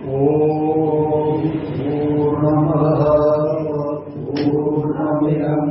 ॐ पूर्णमदः पूर्णमिदम्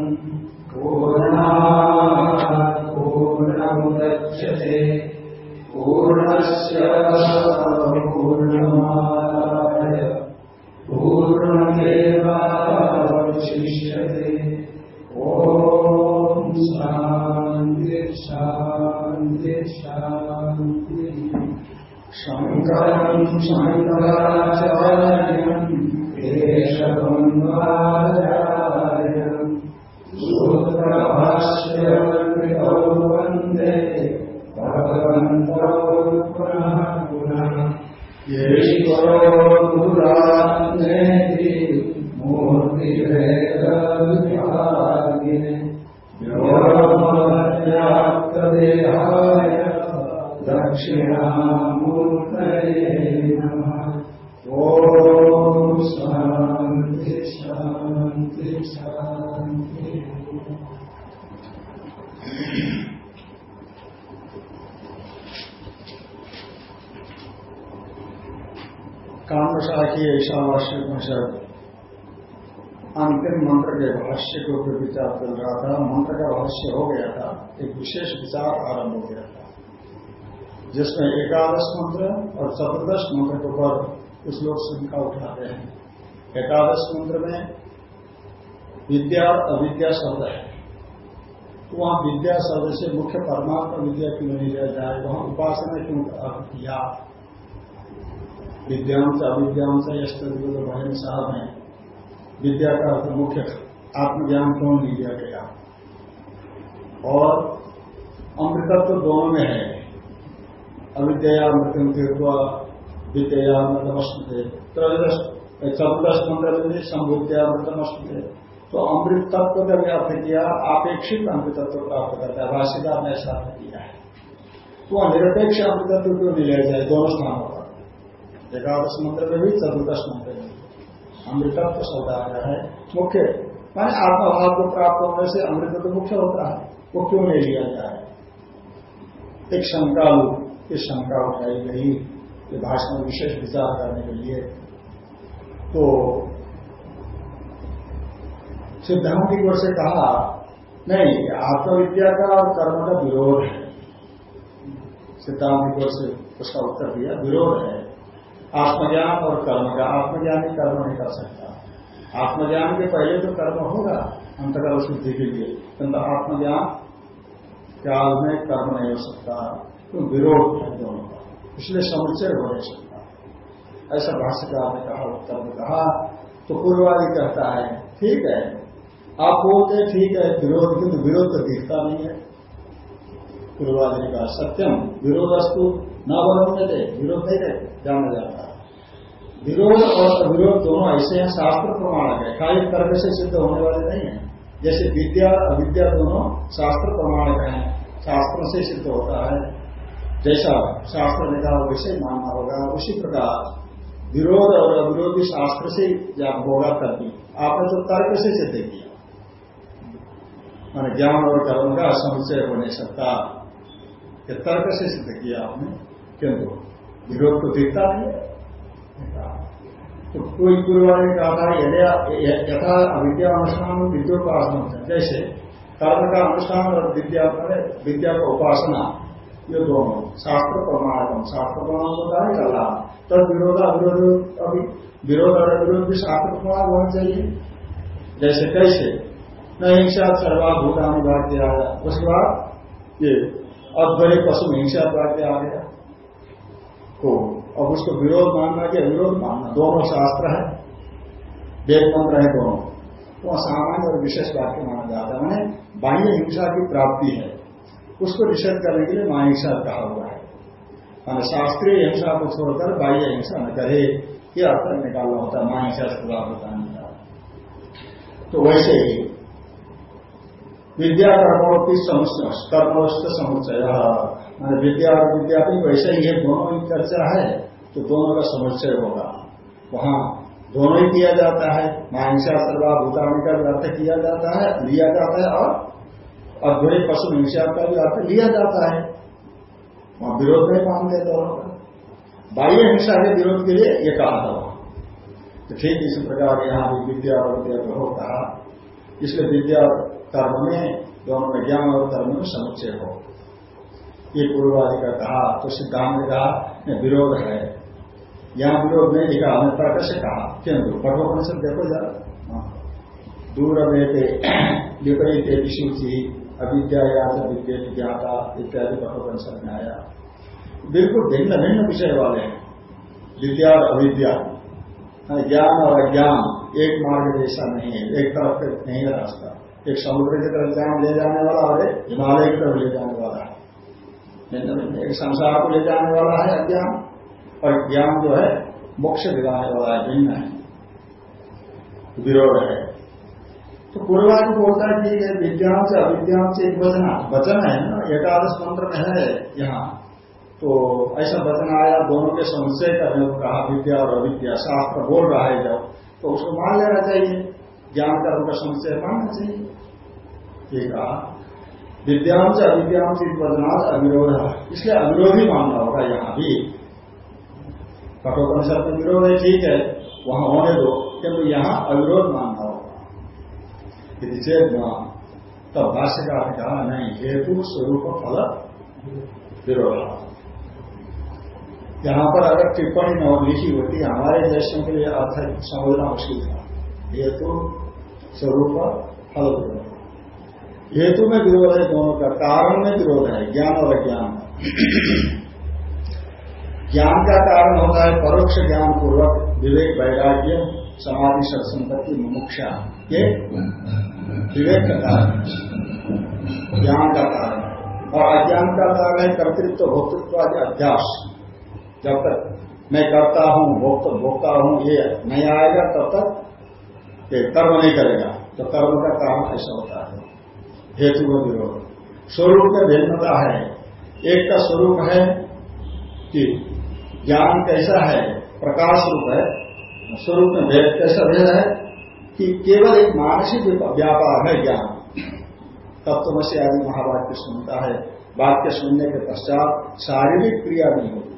कामशाखी ईशावास्य परिषद अंतिम मंत्र के भाष्य के ऊपर विचार चल रहा था मंत्र का भाष्य हो गया था एक विशेष विचार आरंभ हो गया था जिसमें एकादश मंत्र और चतुर्दश मंत्र के ऊपर कुछ लोग शंका उठाते हैं एकादश मंत्र में विद्या और अविद्या शब्द है तो वहाँ विद्या शब्द से मुख्य परमात्मा विद्या क्यों नहीं लिया जाए वहाँ उपासना क्यों किया विद्यांश, अविद्यांश यस्तुल बहन साहब हैं। विद्या का अर्थ मुख्य आत्मज्ञान कौन लिया गया और अमृतत्व तो दोनों में है। अविद्या मृत्यु तीर्थ विद्या मृतमस्मृत त्रयोदश चतुर्दश मंत्र में संभूत्या मृतमस्मृत तो अमृत तत्व का अर्थ किया? अपेक्षित अमृतत्व प्राप्त करता है। भाषिदार ने ऐसा किया है। तो निरपेक्ष अमृतत्व क्यों नहीं लिया जाए? दोनों स्थानों पर। एकादश मंत्र में भी, चतुर्दश मंत्र में अमृतत्व आ रहा है। मुख्य। माने आत्मभाव को प्राप्त होने से अमृत तो मुख्य होता है। वो क्यों नहीं लिया जाए? एक शंका लू इस शंका उठाई गई। ये भाषण में विशेष विचार करने के लिए। तो सिद्धांत की ओर से कहा, नहीं आत्मविद्या का और कर्म का विरोध है। सिद्धांत की ओर से उसका उत्तर दिया, विरोध है। आत्मज्ञान और कर्म का आत्मज्ञान ही कर्म नहीं कर सकता। आत्मज्ञान के पहले तो कर्म होगा अंतकाल शुद्धि के लिए। किंतु आत्मज्ञान काल में कर्म नहीं हो सकता। तो विरोध है दोनों का। इसलिए समुच्चय हो नहीं सकता। ऐसा भाष्यकार ने कहा, उत्तर में कहा तो पूर्वादि कहता है, ठीक है। आप बोलते ठीक है, विरोध, किंतु विरोध तो दिखता नहीं है। पूर्वादि का सत्यम विरोध विरोधस्तु न बनने दे विरोध नहीं दे जाना जाता विरोध और अविरोध दोनों ऐसे हैं, शास्त्र प्रमाणक है। खाली तर्क से सिद्ध होने वाले नहीं है। जैसे विद्या अविद्या दोनों शास्त्र प्रमाणक हैं, शास्त्र से सिद्ध होता है। जैसा शास्त्र ने कहा, वैसे मानना होगा। उसी प्रकार विरोध और अविरोध भी शास्त्र से होगा तभी आपने तो तर्क से सिद्ध किया। मैंने ज्ञान और कर्म का समुचय हो नहीं सकता। ये तर्क से सिद्ध किया आपने किंतु विरोध तो दिखता नहीं है। तो कोई पूर्व ने कहा था यथा अविद्या अनुष्ठान विद्योपासना जैसे कर्म का अनुष्ठान और विद्या विद्या का उपासना, ये दोनों शास्त्र प्रमाण शास्त्र प्रमाण होता है कला तब विरोध अविरोध अभी विरोध और अविरोध भी शास्त्र प्रमाण होना चाहिए। जैसे कैसे न हिंसा सर्वाभूतानी वाक्य आ उसके बाद ये अद्वय पशु हिंसा वाक्य आ गया। तो अब उसको विरोध मानना कि अविरोध मानना। दोनों शास्त्र है। वेद मंत्र है दोनों। तो सामान्य और विशेष वाक्य माना जाता है। मैंने बाह्य हिंसा की प्राप्ति है। उसको निषेध करने के लिए महाहिंसा कहा हुआ है। मैंने शास्त्रीय हिंसा को छोड़कर बाह्य हिंसा न करे ये अर्थ निकालना होता है। महाहिंसा से बताने का तो वैसे ही विद्या कर्मोपी कर्मोस्त समुच्चय। मैंने विद्या और विद्या भी वैसे ही है दोनों की चर्चा है तो दोनों का समुच्चय होगा। वहाँ दोनों ही किया जाता है। माहिंसा सर्वा भूतानी का भी अर्थ किया जाता है, लिया जाता है और अद्वैत पशु हिंसा का भी अर्थ लिया जाता है। वहाँ विरोध नहीं मानते दोनों का। बाह्य हिंसा के विरोध के लिए ये कहा था तो ठीक इसी प्रकार यहाँ भी विद्या और विद्या कहा। इसलिए विद्या कर्म में दोनों में ज्ञान और कर्म में समुच्चय हो। ये पूर्वादि का कहा तो सिद्धांत ने कहा विरोध है। यहाँ विरोध नहीं लिखा हमने तर्क से कहा? किंतु कठोपनिषद देखो जरा। हाँ। दूर में विपरीत विशुचि अविद्या ज्ञाता इत्यादि कठोपनिषद में आया। बिल्कुल भिन्न भिन्न विषय वाले हैं। विद्या और अविद्या। हाँ, ज्ञान और अज्ञान एक मार्ग जैसा नहीं है एक तरफ़ नहीं है रास्ता। एक समुद्र की तरफ़ ज्ञान ले जाने वाला और एक हिमालय की तरफ़ ले जाने वाला है। एक संसार को ले जाने वाला है अज्ञान और ज्ञान जो है मोक्ष दिलाने वाला है भिन्न है। विरोध है। तो पूर्वादि बोलता है कि विद्यान से अविज्ञान से एक वचन वचन है ना? एकादश मंत्र में है यहाँ। तो ऐसा वचन आया दोनों के संशय करने को कहा विद्या और अविद्या शास्त्र बोल रहा है जब। तो उसको मान लेना चाहिए। ज्ञान कर्म का संशय मानना चाहिए। ये कहा विद्याम से अविद्याम से अविरोध। इसलिए अविरोधी मानना होगा यहाँ भी। कठोपनिषद में विरोध है, ठीक है, वहाँ होने दो, किंतु यहाँ अविरोध मानना होगा। यदि चेत तब भाष्यकार ने कहा, नहीं, हेतु स्वरूप फल विरोध। यहाँ पर अगर टिप्पणी न लिखी होती, हमारे देशों के लिए अर्थ समझना मुश्किल था। हेतु स्वरूप फल विरोध। हेतु में विरोध है, दोनों का कारण में विरोध है, ज्ञान और अज्ञान। ज्ञान का कारण होता है परोक्ष ज्ञान पूर्वक विवेक वैराग्य, समाधि सत्संपत्ति मुमुक्षा ये विवेक का कारण। ज्ञान का कारण। और अज्ञान का कारण है कर्तृत्व, भोक्तृत्व आदि अभ्यास। जब तक मैं करता हूँ, भोक्ता भोक्ता हूँ, ये नहीं आएगा, तब तक ये कर्म नहीं करेगा। तो कर्म का कारण ऐसा होता है। हेतु में विरोध स्वरूप में भिन्नता है। एक का स्वरूप है कि ज्ञान कैसा है, प्रकाश रूप है, स्वरूप में भेद कैसा भेद है, कि केवल एक मानसिक व्यापार है ज्ञान। तत्व से आदि महावाक्य सुनता है। वाक्य सुनने के पश्चात शारीरिक क्रिया नहीं होती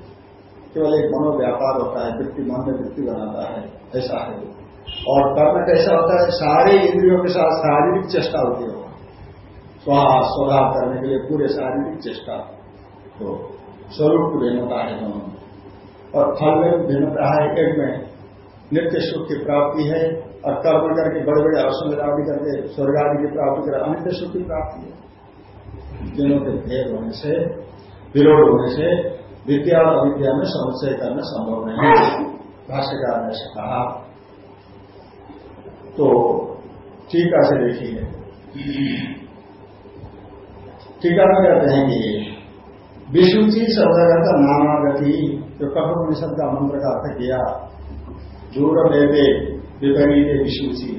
केवल एक मनोव्यापार होता है वृत्ति मन में वृत्ति बनाता है, ऐसा है। और कर्म कैसा होता है? सारे इंद्रियों के साथ शारीरिक चेष्टा होती है। स्वाहा स्वभाव करने के लिए पूरे शारीरिक चेष्टा। तो स्वरूप की भिन्नता है दोनों और फल में भिन्नता है एक में नित्य सुख की प्राप्ति है और कर्म करके बड़े बड़े अवसर आदि करके स्वर्ग आदि की प्राप्ति कर अनित्य सुख की प्राप्ति है। दिनों के भेद होने से, विरोध होने से, विद्या और अविद्या में समुच्चय करना संभव नहीं है। भाष्यकार ने कहा। तो टीका से देखिए। टीका में कहते हैं कि विशुचि शब्द नाना गति जो कठोपनिषद का मंत्र का अर्थ किया, दूर देवे विपरीत विशुचि।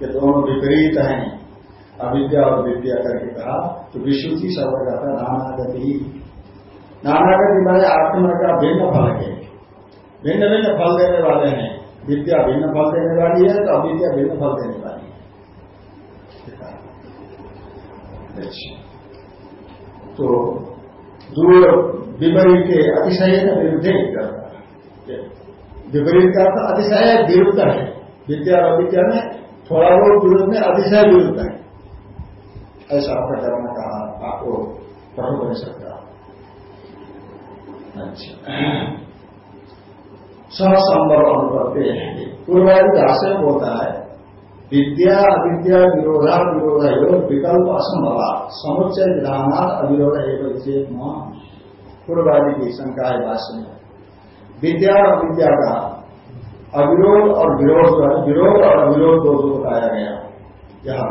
ये दोनों विपरीत हैं, अविद्या और विद्या करके कहा तो विशुचि शब्द का नाना गति नाना का दिमाग आत्मा का भिन्न फल है भिन्न भिन्न फल देने वाले हैं। विद्या भिन्न फल देने वाली है तो अविद्या भिन्न फल देने वाली है। तो दूर विपरीत के अतिशय विरुद्ध विपरीत का अर्थ अतिशय विरुद्ध है। विद्या और अविद्या में थोड़ा बहुत विरुद्ध में अतिशय विरुद्ध है। ऐसा आपका करना कहा आपको कठोर बन सकता अच्छा। सहसंभव अनुपत्ति पूर्वादि भाषा होता है विद्या, अविद्या, विरोधा, विरोध योग विकल्प, असंभव, समुच्चय विधान अविरोध चेत पूर्वादि की शंका है भाष्य में। विद्या और अविद्या का अविरोध और विरोध विरोध और अविरोध दो दो बताया गया। यह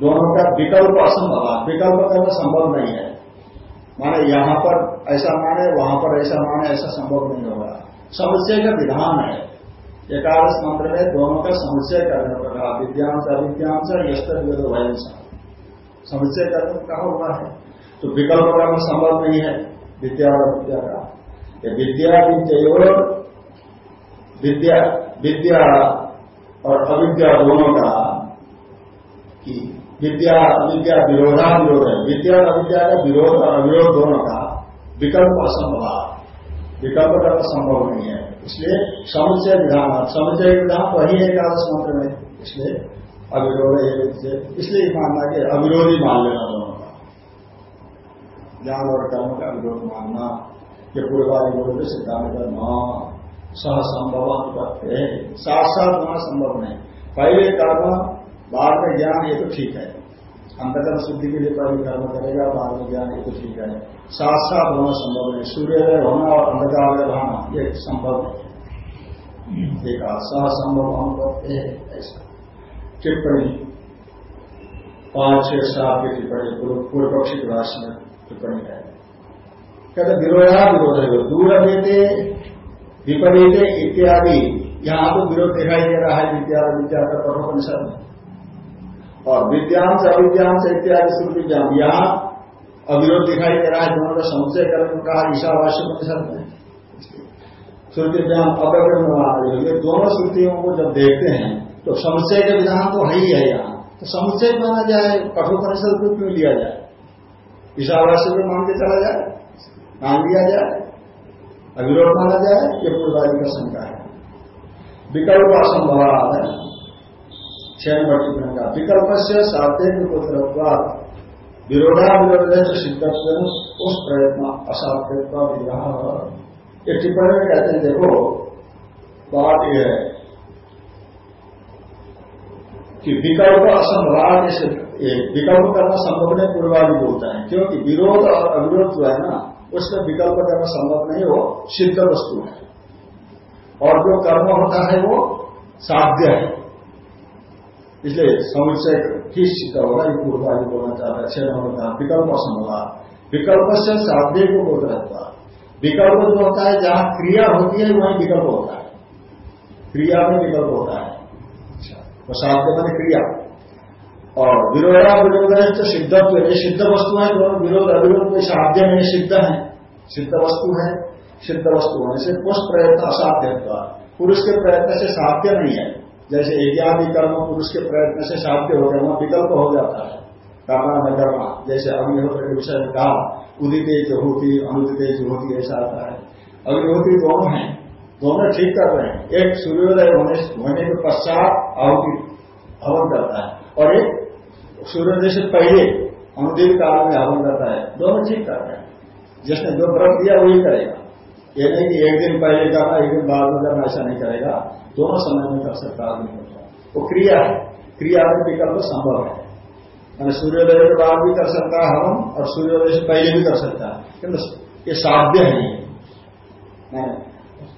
दोनों का विकल्प असंभव, विकल्प करना संभव नहीं है। माने यहाँ पर ऐसा माने, वहाँ पर ऐसा माने, ऐसा संभव नहीं होगा। समुच्चय का विधान है। एकादश मंत्र में दोनों का समुच्चय करने पर कहा विद्यांश अविद्यांश यस्तर विद वयंश समुच्चय करने पर कहा हुआ है। तो विकल्प का संभव नहीं है, विद्या और विद्या का। विद्या विद्या विद्या विद्या और अविद्या दोनों का कि विद्या, अविद्या विरोधा विरोध है। विद्या और अविद्या का विरोध और अविरोध दोनों का विकल्प असंभव विकल्प करना संभव नहीं है। इसलिए समुचय विधान समुचय विधान वही एकादश मंत्र में। इसलिए अविरोध इसलिए मानना कि अविरोधी मान लेना दोनों का। ज्ञान और कर्म का अविरोध मानना, ये बोलते सिद्धांत करना सह संभव हैं। साथ साथ होना संभव नहीं। पहले कर्म, बाद में ज्ञान, ये तो ठीक है। अंतकर्म शुद्धि के लिए पहले कर्म करेगा, बाद में ज्ञान ये तो ठीक है साथ साथ होना संभव नहीं। सूर्योदय होना और अंधकार में रहना, ये संभव नहीं। एक सह संभव करते हैं, ऐसा। टिप्पणी। पाँच, छह, सात की टिप्पणी, पूर्व पक्षी के भाषण में टिप्पणी है। कहते, विरोधा विरोध है। दूर देते विपरीत इत्यादि। यहाँ तो विरोध दिखाई दे रहा है, विद्या विद्या का कठोपनिषद में और विद्यांश से इत्यादि श्रुति ज्ञान यहाँ अविरोध दिखाई दे रहा है दोनों का समुचय कर्म कहा ईशावास्य परिषद में। श्रुति ज्ञान अव्यवहार ये दोनों श्रुतियों को जब देखते हैं तो समुचय के विधान तो है ही है यहाँ। तो समुचय माना जाए, कठोपनिषद को क्यों लिया जाए। ईशावास्य को मान के चला जाए, मान लिया जाए। अविरोध माना जाए, ये पूर्वादि का शंका है। विकल्प असंभव है। छह नंबर टिप्पणी का विकल्प से पुत्रत्वाद विरोधा विरोध से सिद्धत्व उस प्रयत्न असाध्यत्व विवाह ये टिप्पणी में कहते हैं, देखो, बात यह है कि विकल्प असंभव जैसे विकल्प करना संभव नहीं, पूर्वादि बोलता है। क्योंकि विरोध और अविरोध जो है ना, उसमें विकल्प करना संभव नहीं हो सिद्ध वस्तु है। और जो कर्म होता है, वो साध्य है। इसलिए समुचय ठीक सिद्ध होगा, ये पूर्वादि बोलना चाहता है, छह नंबर का विकल्प असंभव विकल्प से साध्य को बोध रहता विकल्प जो होता है, जहाँ क्रिया होती है, वहीं विकल्प होता है। क्रिया में विकल्प होता है। अच्छा तो साध्य मैंने क्रिया। और विरोधा विरोध है तो सिद्धत्व, ये सिद्ध वस्तु है, दोनों विरोध अविरोध साध्य नहीं सिद्ध है। सिद्ध वस्तु है, सिद्ध वस्तु होने से पुष्प प्रयत्न असाध्य पुरुष के प्रयत्न से साध्य नहीं है। जैसे यज्ञादि कर्म पुरुष के प्रयत्न से साध्य हो गया वहाँ विकल्प हो जाता है। कर्मा न कर्मा, जैसे अग्निहोत्र के विषय में कहा, उदित होती अनुदित जो होती ऐसा आता है। अग्निहोत्री दोनों हैं, दोनों ठीक कर रहे हैं। एक सूर्योदय होने होने के पश्चात आहुति हवन करता है, और एक सूर्योदय से पहले अनुदित काल में हवन करता है। दोनों ठीक कर रहे हैं। जिसने जो व्रत दिया वही करेगा। ये नहीं कि एक दिन पहले करना एक दिन बाद में करना, ऐसा नहीं करेगा। दोनों समय में कर सकता आदमी होता वो क्रिया है। क्रिया में विकल्प संभव है। मैंने सूर्योदय के बाद भी कर सकता है हम, और सूर्योदय से पहले भी कर सकता है। किंतु ये साध्य है।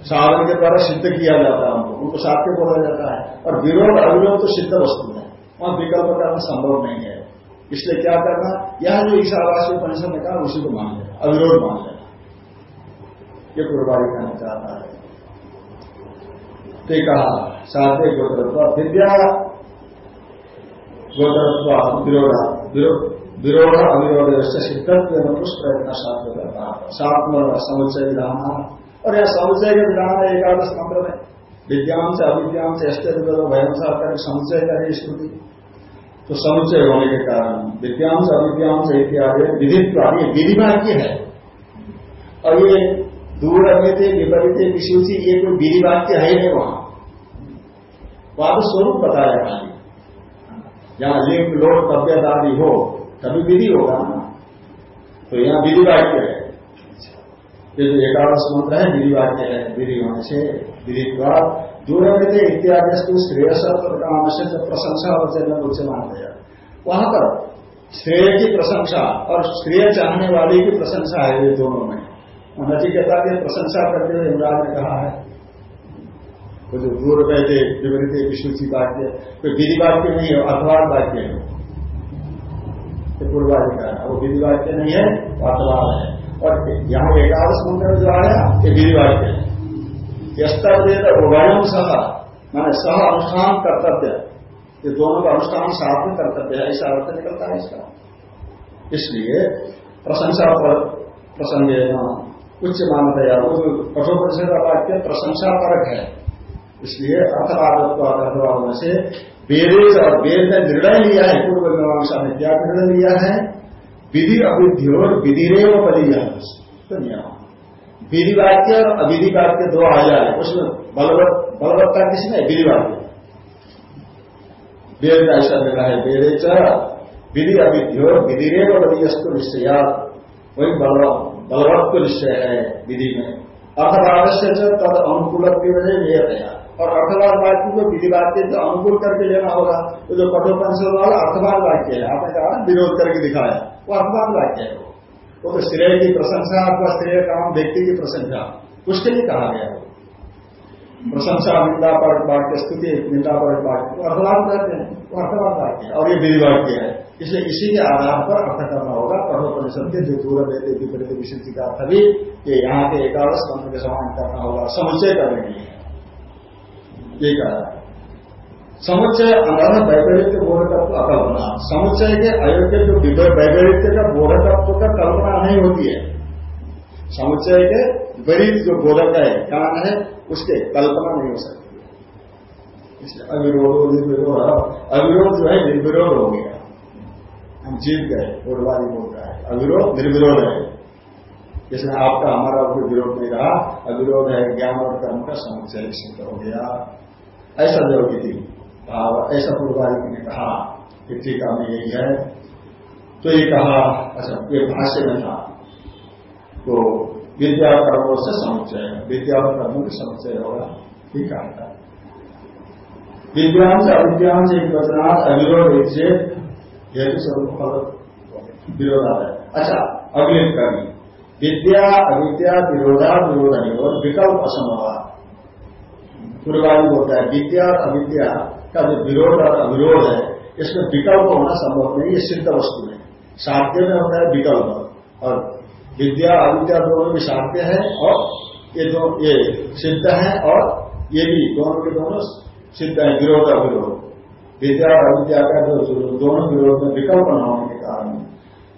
साधन के द्वारा सिद्ध किया जाता है उनको उनको साध्य बोला जाता है। और विरोध, अविरोध तो सिद्ध वस्तु है। वहाँ विकल्प करना संभव नहीं है। इसलिए क्या करना, यह जो ईशावासी परिषद ने कहा, उसी को मान लेना। अविरोध मान लेना। ये पूर्वादि कहना चाहता है। तो कहा, साध्य गोत्रत्व विद्या गोत्रत्व विरोध विरोध अविरोध सिद्धत्व कुछ प्रयत्न साध्य करता। सात्म समुचय विधान और यह समुचय के विधान है एकादश मंत्र में विद्याम से अविद्याम से भयम कर समुचय करे स्मृति। तो समुचय होने के कारण विद्यांश से इत्यादि ये विधि वाक्य है। और ये दूर थे विपरीत विशुचि ये कोई विधि वाक्य है नहीं वहाँ। वहाँ तो स्वरूप बताया खाली जहाँ लिंग लोट तबियत आदि हो, तभी विधि होगा ना। तो यहाँ विधि वाक्य है। ये जो एकादश मंत्र है, विधि वाक्य है, विधि होने से, विधि दूर थे, इत्यादि श्रेयस काम से प्रशंसा और चरण उच्च मान गया। वहाँ पर श्रेय की प्रशंसा और श्रेय चाहने वाले की प्रशंसा है ये दोनों में। नचिकेता की प्रशंसा करते हुए युवराज ने कहा है। वो जो दूर बैठे विपरीत विशुचि वाक्य कोई विधि वाक्य नहीं है अथवाद वाक्य है। पूर्वादि का वो विधि वाक्य नहीं है वो अथवाद है। और यहाँ एकादश मंत्र जो आया ये विधि वाक्य है। यस्तवेद उभयम सह, मैंने सह अनुष्ठान कर्तव्य। ये दोनों का अनुष्ठान साथ में कर्तव्य है, ऐसा अर्थ निकलता है इसका। इसलिए प्रशंसा पर प्रसंग उच्च मानता वो जो का वाक्य प्रशंसा परक है। इसलिए अर्थवादत्व से वेद और वेद ने निर्णय लिया है पूर्व मीमांसा ने क्या निर्णय लिया है विधि अविधि और विधि रेव बलिया तो विधि वाक्य और अविधि वाक्य दो आ जाए उसमें बलवत्ता किसमें विधि वाक्य वेद का ऐसा लिखा है। वेदे च विधि अविध्यो विधिरे वस्तु निश्चय वही बलवत्व निश्चय है विधि में। अर्थवाद से तद अनुकूल की वजह यह गया और अर्थवाद वाक्य को विधि वाक्य से अनुकूल करके लेना होगा तो जो कठोपनिषद वाला अर्थवाद वाक्य है, आपने कहा विरोध करके दिखाया, वो अर्थवाद वाक्य है वो। तो श्रेय की प्रशंसा अथवा श्रेय काम व्यक्ति की प्रशंसा, उसके लिए कहा गया प्रशंसा, निंदा पर वाक्य, स्तुति, निंदा पर वाक्य अर्थवाद कहते हैं, वो अर्थवाद वाक्य है, और ये विधि वाक्य है। इसलिए इसी के आधार पर अर्थ करना होगा कठोर परिषद के जो दूर देते विपरीत विशुद्धि का अर्थ भी ये यहाँ के एकादश मंत्र के समान करना होगा समुचय करने के लिए ये कहा समुच्चय अंदर वैपरीत्य बोधकत्व अकल्पना समुच्चय के अयोग्य जो वैपरीत्य का बोधकत्व का कल्पना नहीं होती है। समुच्चय के विपरीत जो बोधक है, ज्ञान है, उसके कल्पना नहीं हो सकती। इसलिए अविरोध निर्विरोध। अविरोध जो है, निर्विरोध हो गया। जीत गए पूर्वादी बोल रहा है। अविरोध निर्विरोध है। इसमें आपका, हमारा कोई विरोध नहीं रहा। अविरोध है, ज्ञान और कर्म का समुच्चय सिद्ध हो गया। ऐसा जो थी भाव, ऐसा पूर्वाधिक ने कहा कि टीका में यही है। तो ये कहा अच्छा ये भाष्य में था तो विद्या कर्मों से समुच्चय, विद्या और कर्मों के समुच्चय होगा। ठीक है। विद्वान से अविद्वान से एक वचनाथ अविरोध एक से हेतु स्वरूप फल विरोध है। अच्छा अगले कवि। विद्या, अविद्या, विरोधा विरोध और विकल्प असंभव पूर्वादि होता है, विद्या और अविद्या का जो विरोध और अविरोध है, इसमें विकल्प होना संभव नहीं, ये सिद्ध वस्तु है। साध्य में होता है विकल्प। और विद्या, अविद्या दोनों भी साध्य है और ये दो ये सिद्ध है और ये भी दोनों के दोनों सिद्ध है, विरोध अविरोध। विद्या और अविद्या का जो दोनों विरोध में विकल्प न होने के कारण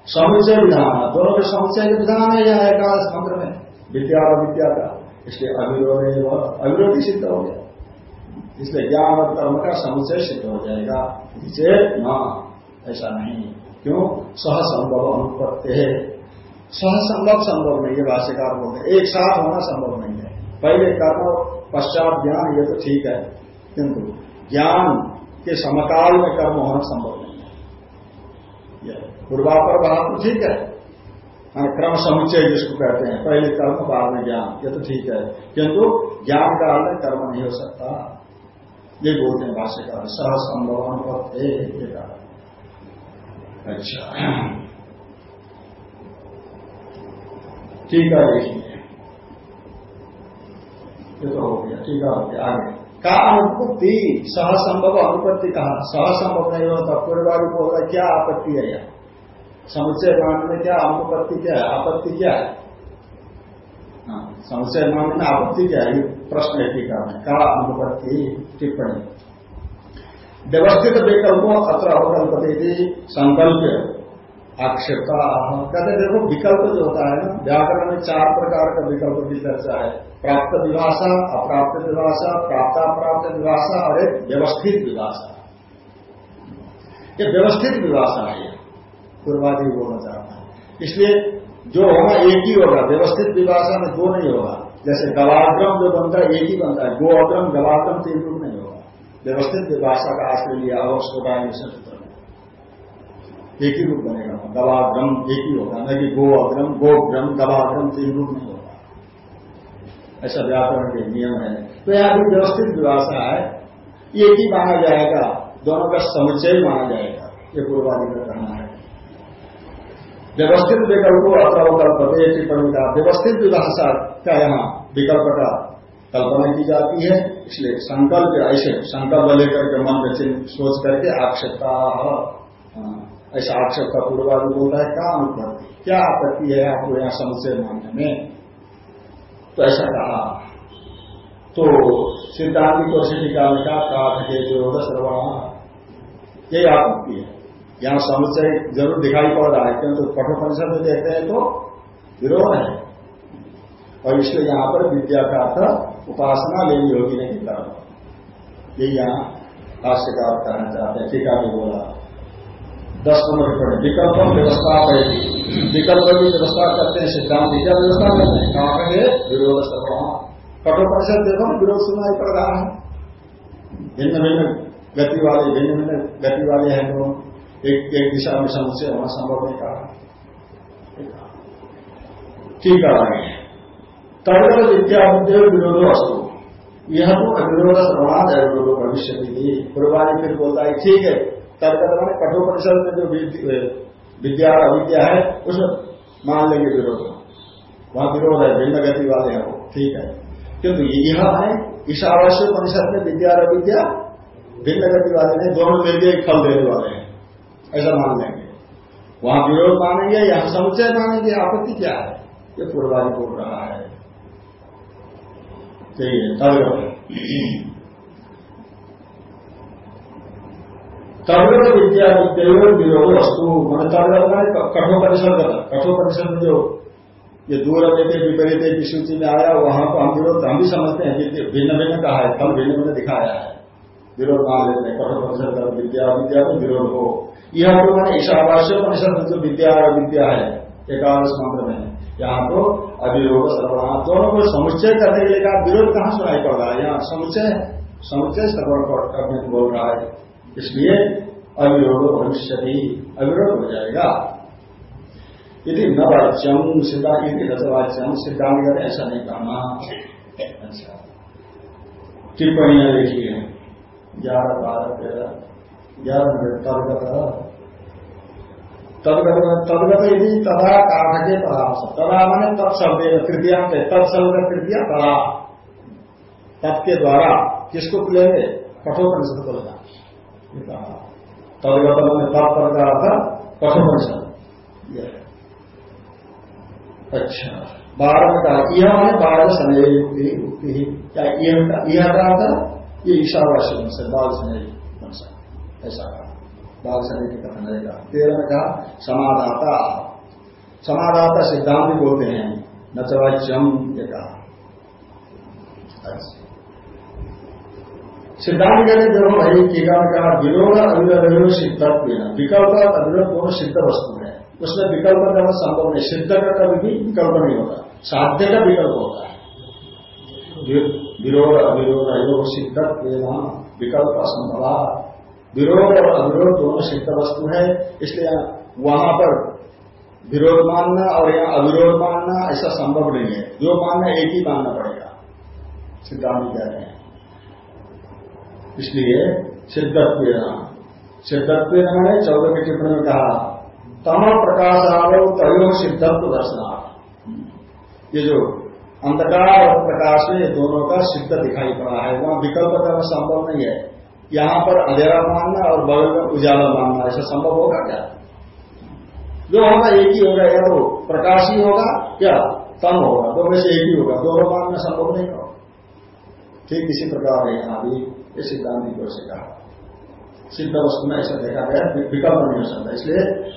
समुचय विधान दोनों के समुचय विधान है यह एकादश मंत्र में विद्या और अविद्या का इसलिए अविरोध अविरोध ही सिद्ध हो गया इसलिए ज्ञान और कर्म का समुचय सिद्ध हो जाएगा चेत न ऐसा नहीं क्यों सहसंभव अनुपत्ति है सहसंभव संभव नहीं है भाष्यकार बोलते एक साथ होना संभव नहीं है पहले कर्म पश्चात ज्ञान ये तो ठीक है किंतु ज्ञान के समकाल में कर्म होना संभव नहीं है। यह पूर्वापर भाव तो ठीक है। क्रम समुच्चय जिसको कहते हैं, पहले कर्म, बाद में ज्ञान, ये तो ठीक है। किंतु ज्ञान काल में कर्म नहीं हो सकता। ये बोलते हैं भाष्यकार सह संभव अच्छा। ठीक है देखिए ये तो हो गया, ठीक है हो गया आगे। का अनुपत्ति सह संभव अनुपत्ति कहा। सह संभव नहीं होता पूर्वादि को होगा क्या आपत्ति है यह? समुचय मानने में क्या अनुपत्ति क्या है? आपत्ति क्या है? हाँ, समुचय मानने में आपत्ति क्या है? प्रश्न है टीका में। का अनुपत्ति? टिप्पणी। व्यवस्थित विकल्पों अत्र अवकल्पते संकल्प आक्षेपता कहते देखो, विकल्प जो होता है ना, व्याकरण में चार प्रकार का विकल्प की चर्चा है। प्राप्त विभाषा अप्राप्त विभाषा प्राप्त विभाषा और एक व्यवस्थित विभाषा ये व्यवस्थित विभाषा है पूर्वाधि बोलना चाहता है। इसलिए जो होगा एक ही होगा, व्यवस्थित विभाषा में दो नहीं होगा। जैसे गवाग्रम जो बनता है, एक ही बनता है। गो अग्रम गवाग्रम तीन रूप नहीं होगा। व्यवस्थित विभाषा का आश्रय लिया अवश्य होगा सूत्र एक ही रूप बनेगा। गवाग्रम एक ही होगा। न कि गो अग्रम गोग्रम गवाग्रम तीन रूप नहीं होगा। ऐसा व्याकरण के नियम है। तो यहाँ भी व्यवस्थित विभाषा है। एक ही माना जाएगा। दोनों का समुचय माना जाएगा। ये पूर्वादि का कहना है। व्यवस्थित विकल्प अत्र टिप्पणी का व्यवस्थित विभाषा का यहाँ विकल्प का कल्पना की जाती है। इसलिए संकल्प, ऐसे संकल्प लेकर के मन में सोच करके आक्षेपता ऐसा आक्षेप का पूर्वादि बोलता है, क्या अनुपत्ति क्या आपत्ति है आपको यहाँ समुचय मानने में? तो ऐसा कहा। तो सिद्धांत को शिक्षा में कहा थे जो सर्वण यही आपत्ति है। यहाँ समुचय ज़रूर दिखाई पड़ रहा है, किंतु कठोपनिषद में देखते हैं तो विरोध है। और इसलिए यहाँ पर विद्या का अर्थ उपासना लेनी होगी, नहीं कर्म ये यहाँ भाष्यकार कहना चाहते हैं टीका भी बोला। दस नंबर टिप्पणी विकल्प व्यवस्था करेगी विकल्प की व्यवस्था करते हैं, सिद्धांत क्या व्यवस्था करते हैं? कहा कहेंगे विरोध सर्वमा कठोर परिषद देखो, विरोध सुनाई पड़ रहा है। भिन्न भिन्न गति वाले, भिन्न भिन्न गति वाले हैं दोनों एक एक दिशा में समस्या होना संभव नहीं कहा। ठीक है। तर्क विद्या विरोध वस्तु यह तो अविरोध सर्वाद अविरोध भविष्य की पूर्वाणी फिर बोलता है, ठीक है मैंने कठोर परिषद में जो विद्या और अविद्या है, उसमें मान लेंगे विरोध वहाँ विरोध है, भिन्न गति वाले हैं वो। ठीक है। किंतु यह है ईशावास्य परिषद में विद्या और अविद्या भिन्न गति वाले नहीं दोनों मिलकर एक फल देने वाले हैं। ऐसा मान लेंगे। वहाँ विरोध मानेंगे यहाँ समुचय मानेंगे, आपत्ति क्या है? ये पूर्वाधिक बोल रहा है। चाहिए तर्क विद्या विद्या विरोध वस्तु मान है कठोर परिसर कठोर परिसर में जो ये दूर देते विपरीत की सूची में आया वहाँ को हम विरोध हम भी समझते हैं भिन्न भिन्न कहा है फल भिन्न भिन्न दिखाया है विरोध मान लेते हैं कठोर परिसर का विद्या विद्या में विरोध हो यह तो मैंने ईशावास्य परिसर में जो विद्या और विद्या है एकादश मंत्र में यहाँ तो अविरोध सर्वनाथ दोनों को समुच्चय करने के लिए विरोध कहाँ सुनाई पड़ रहा है यहाँ समुच्चय समुच्चय सर्वण करने को बोल रहा है इसलिए अविरोध भविष्य ही अविरोध हो जाएगा। यदि न वाच्यम सिद्धा, यदि रसवाच्यम सिद्धांत करें ऐसा नहीं कहना। अच्छा। टिप्पणियाँ लिखिए ग्यारह बारह तेरह, ग्यारह तदगत। तदगत तदगत यदि तदा काठ के परामर्श तदा मैंने तत्शब्द तृतीया तत्शब्द तृतीया तदा। तत् के द्वारा किसको लेंगे कठोर परिषद लेना तदगत में तप पर का था कठोपनिषद अच्छा। बारह में कहा यह मैंने बारह समय युक्ति युक्ति ही क्या यह का था? ये ईशावासी से बाल समय ऐसा कहा। बाल समय के कथन रहेगा तेरह में कहा समाधाता। समाधाता सिद्धांत भी बोलते हैं न चवाच्यम ये कहा। अच्छा। सिद्धांत कहते जो भाई टीका में कहा विरोध अविरोध सिद्धत्व विकल्प और अविरोध दोनों सिद्ध वस्तु है। उसमें विकल्प करना संभव नहीं, सिद्ध का कभी भी विकल्प नहीं होता, साध्य का विकल्प होता है। विरोध, अविरोध अयोग सिद्धत्व विकल्प, असंभव। विरोध और अविरोध दोनों सिद्ध वस्तु है, इसलिए वहाँ पर विरोध मानना और यहाँ अविरोध मानना ऐसा संभव नहीं है। जो मानना एक ही मानना पड़ेगा। सिद्धांत कह रहे हैं। इसलिए सिद्धत्व सिद्धत्व मैंने चौदह की टिप्पणी में कहा, तम प्रकाश आवो तयो सिद्धत्व दर्शनार्थ ये जो अंधकार और प्रकाश में ये दोनों का सिद्ध दिखाई पड़ा है। वहाँ विकल्प करना संभव नहीं है। यहाँ पर अंधेरा मानना और बगल में उजाला मानना, ऐसा संभव होगा क्या? जो होगा, एक ही होगा, या तो प्रकाश ही होगा क्या तम होगा। दोनों से एक ही होगा। दोनों मानना संभव नहीं होगा ठीक इसी प्रकार है यहाँ भी। ये सिद्धांत की ओर से कहा सिद्ध वस्तु में ऐसा देखा गया, विकल्प नहीं हो सकता इसलिए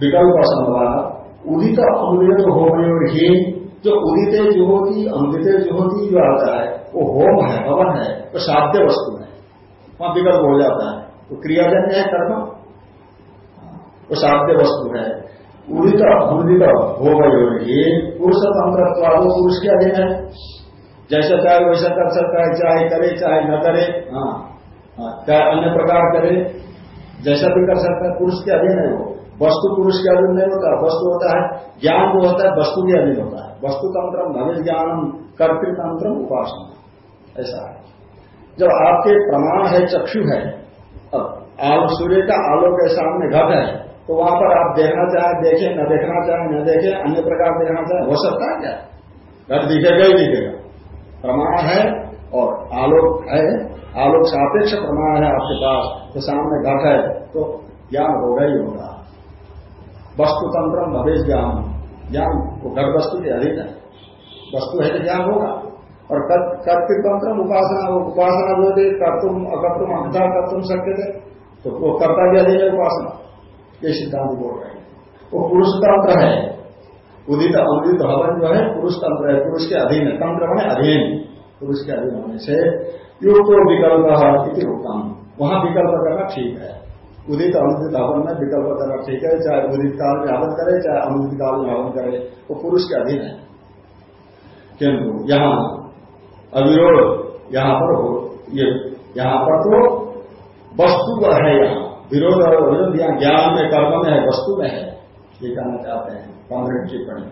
विकल्प असंभव उदित अमृत होम और ही, जो उदित जुहोती अमृत जुहोती जो आता है, वो होम है, भवन है, वो साध्य वस्तु है। वहाँ विकल्प हो जाता है। वो क्रियाजन्य है कर्म। वो साध्य वस्तु है। उदित अमृत हो गई पुरुष तंत्र पुरुष के अधीन है। जैसा चाहे वैसा कर सकता है चाहे करे चाहे न करे। हाँ, हाँ चाहे अन्य प्रकार करे। जैसा भी कर सकता है पुरुष के अधीन है वो वस्तु पुरुष के अधीन नहीं होता वस्तु होता है ज्ञान जो होता है वस्तु के अधीन होता है। वस्तु तंत्र भवित ज्ञानम कर्तृतंत्र उपासना। ऐसा है। जब आपके प्रमाण है चक्षु है अब आलोक सूर्य का आलोक के सामने घट है तो वहाँ पर आप देखना चाहे देखें न देखना चाहे न देखें अन्य प्रकार देखना चाहे हो सकता है क्या? घट दिखेगा ही दिखेगा। प्रमाण है और आलोक है। आलोक सापेक्ष प्रमाण है आपके पास तो सामने घट है तो ज्ञान होगा ही होगा। वस्तु तंत्र भवेश ज्ञान। ज्ञान वो घट वस्तु के अधिक है। वस्तु है तो ज्ञान होगा। और कर्तृतंत्र उपासना उपासना जो थे कर्तुम, अकर्तुम अंधा कर्तुम सकते थे तो वो कर्ता भी अधीन है उपासना। ये सिद्धांत बोल रहे हैं। वो पुरुष तंत्र है। उदित अमृत हवन जो है, पुरुष तंत्र है पुरुष के अधीन है। तंत्र बने अधीन। पुरुष के अधीन होने से युग विकल्प उत्तम वहाँ विकल्प करना ठीक है। उदित अनुदित हवन में विकल्प करना ठीक है। चाहे उदित काल में हवन करे, चाहे अनुदित काल में हवन करे, वो पुरुष के अधीन है। किंतु यहाँ अविरोध, यहाँ पर हो ये यहाँ पर तो वस्तु पर है यहाँ। विरोध और विरोध यहाँ ज्ञान में, कर्म में है, वस्तु में है। ये कहना चाहते हैं पंद्रह टिप्पणी।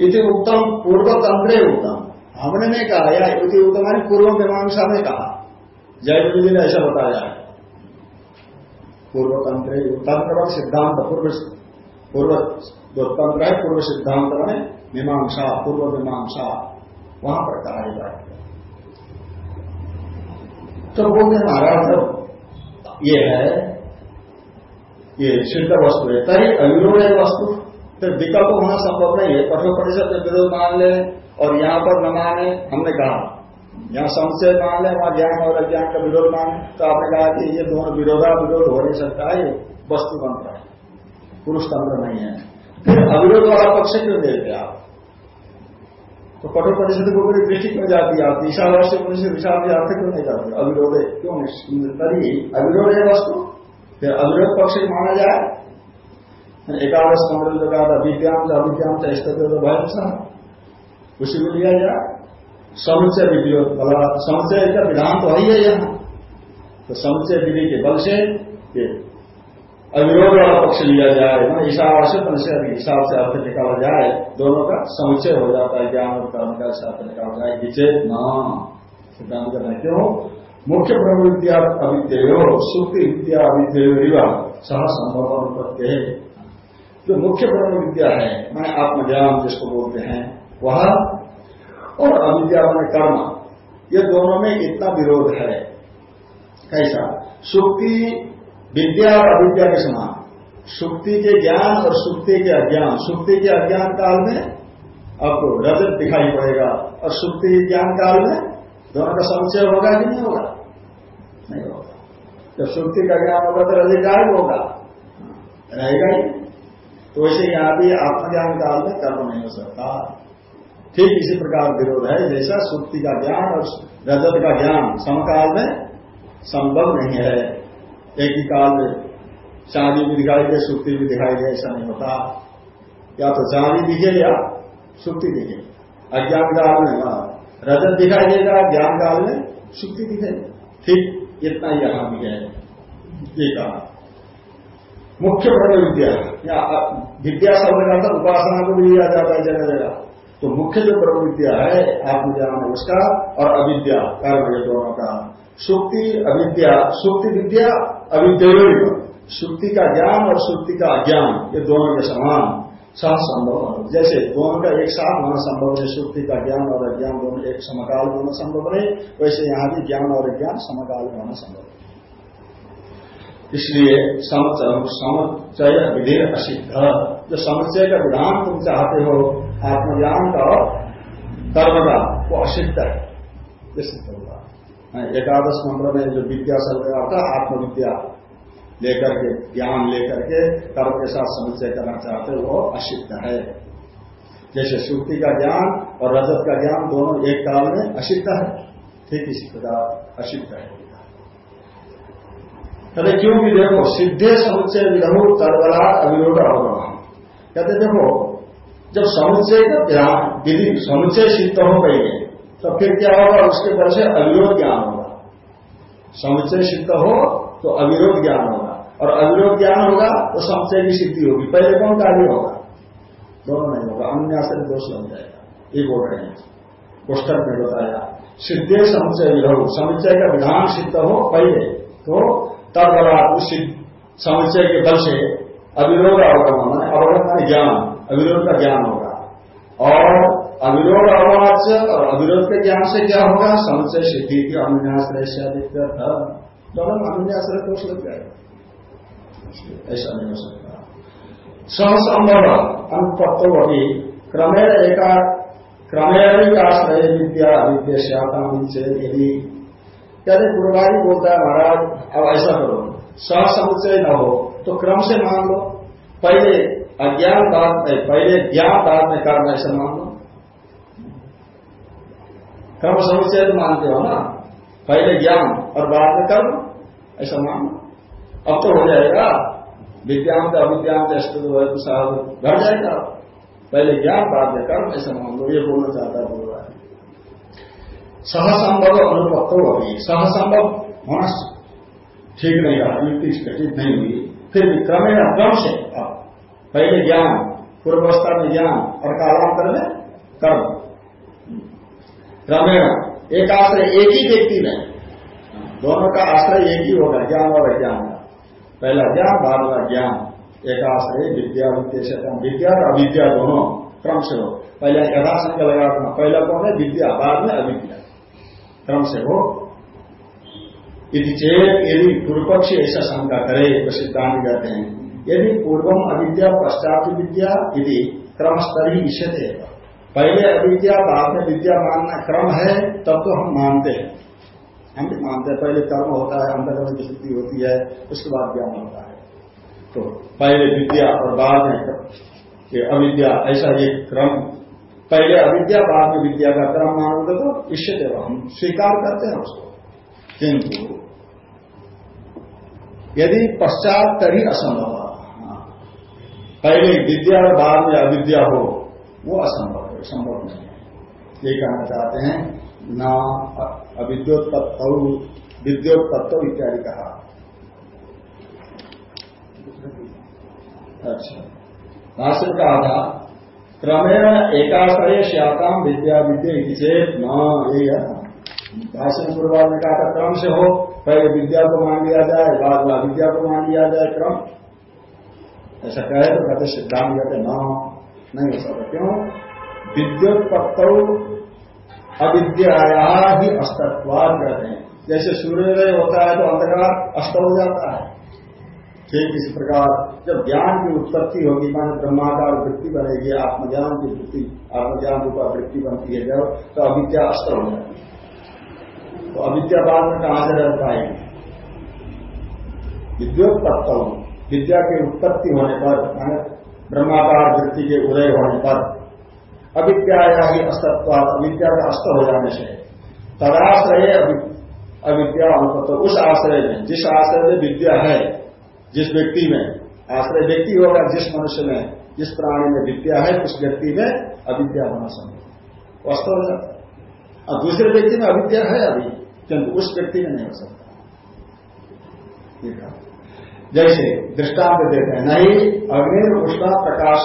इति उत्तम पूर्वतंत्रे उत्तम। हमने नहीं कहा, या इति उत्तम पूर्व मीमांसा में कहा। जय जी ने ऐसा बताया। पूर्व तंत्र तंत्र सिद्धांत, पूर्व पूर्व जो तंत्र है, पूर्व सिद्धांत में मीमांसा, पूर्व मीमांसा। वहाँ पर कहा जाए तो बोलते महाराज, ये है ये सिद्ध वस्तु है। तरी अविरोध वस्तु। फिर विकल्प होना संभव नहीं है। कठोर परिषद में विरोध मान ले, और यहाँ पर न माने, हमने कहा। यहाँ संशय मान ले, वहाँ ज्ञान और अज्ञान का विरोध मान। तो आपने कहा कि ये दोनों विरोधा विरोध हो नहीं सकता है वस्तु बनता है। पुरुष तंत्र नहीं है। फिर अविरोध वाला पक्ष क्यों देते आप? तो कठोर परिषद को पूरी दृष्टि क्यों जाती है? आप ईशावास्य परिषद विशाल अर्थ क्यों नहीं जाते? अविरोध। क्यों नहीं? तभी अविरोध वस्तु। फिर अविरोध पक्ष ही माना जाए। एकादश मंडल जो कहा था विद्याम से अविद्याम से स्थित तो भय उसी को लिया जाए। समुचय विधि बला समुचय का विधान तो है ही यहाँ। तो समुचय विधि के बल से अविरोध वाला पक्ष लिया जाए, ना ईशावासित से हिसाब से अर्थ निकाला जाए, दोनों का समुचय हो जाता है, ज्ञान और कर्म का अर्थ निकाला जाए विचेत न सिद्धांत करना क्यों? मुख्य ब्रह्म विद्या अविद्यो सुप्ति विद्या अविद्यो सह संभव अनुपत्य है जो मुख्य ब्रह्म विद्या है, मैं आत्मज्ञान जिसको बोलते हैं, वह और अविद्या में कर्म, ये दोनों में इतना विरोध है। कैसा? सुक्ति विद्या और अविद्या के समान। सुक्ति के ज्ञान और सुक्ति के अज्ञान। सुक्ति के अज्ञान काल में आपको रजत दिखाई पड़ेगा, और सुक्ति के ज्ञान काल में दोनों का संशय होगा कि नहीं होगा? नहीं होगा। जब सुक्ति का ज्ञान होगा तो गायब होगा। रहेगा ही। तो वैसे यहाँ भी आत्मज्ञान काल में कर्म नहीं हो सकता। ठीक इसी प्रकार विरोध है, जैसा सुक्ति का ज्ञान और रजत का ज्ञान समकाल में संभव नहीं है। एक ही काल में चांदी भी दिखाई दे सुक्ति भी दिखाई दे, ऐसा नहीं होता। या तो चांदी दिखे या सुक्ति दिखे। अज्ञान काल में रजत दिखाई देगा, ज्ञान काल में सुक्ति दिखेगी ठीक इतना यहाँ भी है, ये कहा। मुख्य ब्रह्म विद्या। या विद्या शब्द का उपासना को भी लिया जाता है, जगह जगह। तो मुख्य जो ब्रह्म विद्या है, आत्मज्ञान उसका और अविद्या कर्म ये दोनों का। सुक्ति, अविद्या। सुक्ति विद्या अविद्या सुक्ति का ज्ञान और सुक्ति का अज्ञान, ये दोनों के समान। सह संभव जैसे दोनों का एक साथ होना संभव है सुक्ति का ज्ञान और अज्ञान दोनों एक समकाल में होना संभव नहीं वैसे यहाँ भी ज्ञान और अज्ञान समकाल में होना संभव है इसलिए समुच्चय विधि असिद्ध। जो समुच्चय का विधान तुम चाहते हो आत्मज्ञान का और वो असिद्ध है। ये सिद्ध होगा। हाँ, एकादश मंत्र में जो विद्या शब्द आता है आत्मविद्या। लेकर के, ज्ञान लेकर के कर्म के साथ समुचय करना चाहते हो, वो असिद्ध है। जैसे सुक्ति का ज्ञान और रजत का ज्ञान दोनों एक काल में असिद्ध है। ठीक इसी प्रकार असिद्ध है। कहते, क्योंकि देखो, सिद्धे समुच्चय विधो तरबला अविरोध होगा कहते, देखो, जब समुच्चय का ज्ञान, विधि समुच्चय सिद्ध हो गई है तो फिर क्या होगा? उसके बल से अविरोध ज्ञान होगा। समुच्चय सिद्ध हो तो अविरोध ज्ञान होगा। और अविरोध ज्ञान होगा? तो समुच्चय की सिद्धि होगी। पहले कौन कार्य होगा? दोनों नहीं होगा। अन्य आश्रय दोष लग जाएगा। ये बोल रहे हैं। पुस्तक में बताया। सिद्धे समुच्चय विधो। समुच्चय का विधान सिद्ध हो पहले। तो तब बड़ा उस समुच्चय के बल से अविरोध अवगम अवगम ज्ञान। अविरोध का ज्ञान होगा। और अविरोध से और अविरोध के ज्ञान से क्या होगा? समुचय सिद्धि। की अन्याश्रय से अधिक दोनों अन्याश्रय दोष लग जाएगा। ऐसा नहीं हो सकता सहसंभव अनुपत्तो अभी क्रमेण एका क्रमेण ही आश्रय विद्या विद्या श्याता यदि कहते पूर्वाजी बोलता है महाराज अब ऐसा करो समुचय न हो तो क्रम से मान लो पहले अज्ञान बाद में पहले ज्ञान बाद में कर्म ऐसा मान लो क्रम समुचय मानते हो ना पहले ज्ञान और बाद में कर्म ऐसा मान लो। अब तो हो जाएगा। विज्ञान का अविज्ञान स्तुत तो साहब घट जाएगा। पहले ज्ञान बाद में कर्म ऐसा मान लो, ये बोलना चाहता बोल रहा है। सहसंभव अनुपत्तो अभी। सहसंभव होना ठीक नहीं रहा, युक्ति कठिन नहीं हुई। फिर भी क्रमेण क्रम से, अब पहले ज्ञान, पूर्वावस्था में ज्ञान और कालांतर में कर्म। क्रमेण, एक आश्रय एक ही व्यक्ति में। दोनों का आश्रय एक ही होगा, ज्ञान और अज्ञान। पहला ज्ञान बाद में ज्ञान, एक आश्रय, विद्या विद्या विद्या और अविद्या दोनों क्रम से हो। पहले यथाशंक लगा पहला कौन है? विद्या, बाद में अविद्या। क्रम से हो। यदि चेत यदि पूर्व पक्षी ऐसा शंका करे तो सिद्धांत कहते हैं, यदि पूर्वम अविद्या पश्चात विद्या यदि क्रमस्तर ही विषय पहले अविद्या, बाद में विद्या मानना क्रम है, तब तो हम मानते हैं। हम भी मानते हैं, पहले कर्म होता है अंतर्गत की स्थिति होती है, उसके बाद ज्ञान होता है। तो पहले विद्या और बाद में ये अविद्या, ऐसा ये क्रम। पहले अविद्या, बाद में विद्या का क्रम मानोगे तो इष्य हम स्वीकार करते हैं उसको। किंतु यदि पश्चात तरी असंभव हाँ। पहले विद्या और बाद में अविद्या हो, वो असंभव है, संभव नहीं है। ये कहना चाहते हैं न अविद्योत्पत्त विद्योत्पत्त इत्यादि कहा। अच्छा। भाष्य का था, क्रमेण एकाश्रय श्याताम विद्या विद्या चेत न भाष्य पूर्वाद ने कहा था, क्रम से हो, पहले विद्या को मान लिया जाए, बाद में अविद्या को मान लिया जाए, क्रम। ऐसा कहे तो कहते सिद्धांत कहते न नहीं हो सकता। क्यों? विद्योत्पत्त अविद्याया ही अस्तत्वाद कहते हैं। जैसे सूर्योदय होता है तो अंधकार अस्त हो जाता है। ठीक इस प्रकार जब ज्ञान की उत्पत्ति होगी, मान ब्रह्माकार वृत्ति बनेगी, आत्मज्ञान की वृत्ति, आत्मज्ञान रूपा वृत्ति बनती है जब तो अविद्या अस्त हो जाती है। तो अविद्या बाद में कहाँ से रह पाएगी? विद्योत्पत्त। विद्या की उत्पत्ति होने पर ब्रह्माकार वृत्ति के उदय होने पर अविद्या अस्तत्व अविद्या का अस्त हो जाने से तदाश्रय अविद्या तो उस आश्रय में, जिस आश्रय में विद्या है, जिस व्यक्ति में, आश्रय व्यक्ति होगा जिस मनुष्य में, जिस प्राणी में विद्या है, उस व्यक्ति में अविद्या होना संभव वास्तव हो जाता और दूसरे व्यक्ति में अविद्या है अभी, किंतु उस व्यक्ति में नहीं हो सकता। जैसे दृष्टांत देते हैं, नहीं अग्नि उष्णा प्रकाश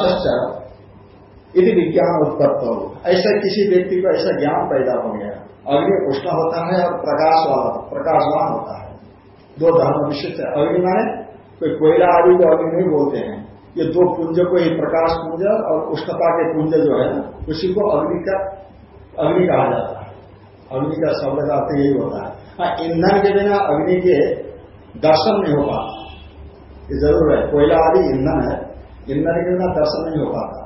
यदि विज्ञान उत्पत्त हो, ऐसा किसी व्यक्ति को ऐसा ज्ञान पैदा हो गया, अग्नि उष्ण होता है और प्रकाश वाला, प्रकाशवान होता है। दो धर्म विशिष्ट है। अग्नि माने कोई कोयला आदि को अग्नि नहीं बोलते हैं। ये दो पुंज को ही प्रकाश पुंज और उष्णता के पुंज जो है, उसी को अग्नि का, अग्नि कहा जाता है। अग्नि का शब्द का अर्थ यही होता है। हाँ ईंधन के बिना अग्नि के दर्शन नहीं हो पाता। ये ज़रूर है, कोयला आदि ईंधन है। ईंधन के बिना दर्शन नहीं हो पाता।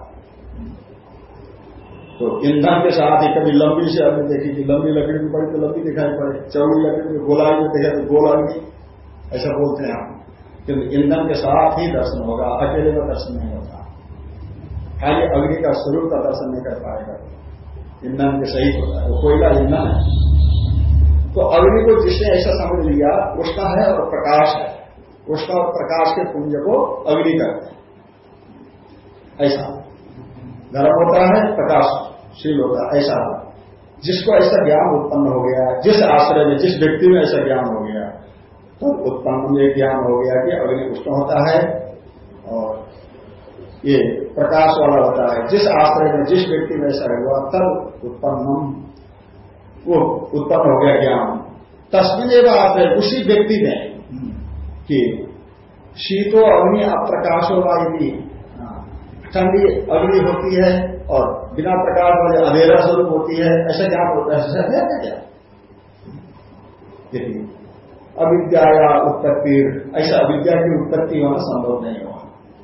तो ईंधन के साथ ही कभी लंबी से आपने देखी कि लंबी लकड़ी में पड़ी तो लंबी दिखाई पड़े, चौड़ी लकड़ी में गोलाई में देखा तो गोला भी ऐसा बोलते हैं आप किंतु ईंधन के साथ ही दर्शन होगा, अकेले का दर्शन नहीं होता। खाली अग्नि का स्वरूप का दर्शन नहीं कर पाएगा। ईंधन के सही होता है, वो कोयला ईंधन है। तो अग्नि को जिसने ऐसा समझ लिया उष्णा है और प्रकाश है। उष्णा और प्रकाश के पुंज को अग्नि करते हैं। ऐसा। गर्म होता है प्रकाश शील होता है, ऐसा जिसको ऐसा ज्ञान उत्पन्न हो गया, जिस आश्रय में, जिस व्यक्ति में ऐसा ज्ञान हो गया तो उत्पन्न में ज्ञान हो गया कि अग्नि उष्ण होता है और ये प्रकाश वाला होता है। जिस आश्रय में, जिस व्यक्ति में ऐसा हुआ, तब उत्पन्न वो उत्पन्न हो गया ज्ञान। तस्मिन एवं आश्रय, उसी व्यक्ति में कि शीतो अग्नि अप्रकाशो वायु ठंडी अग्नि होती है और बिना प्रकाश वाले अधेरा स्वरूप होती है, ऐसा ज्ञान होता है? ऐसा है क्या? यदि अविद्या या उत्पत्ति, ऐसा अविद्या की उत्पत्ति होना संभव नहीं हुआ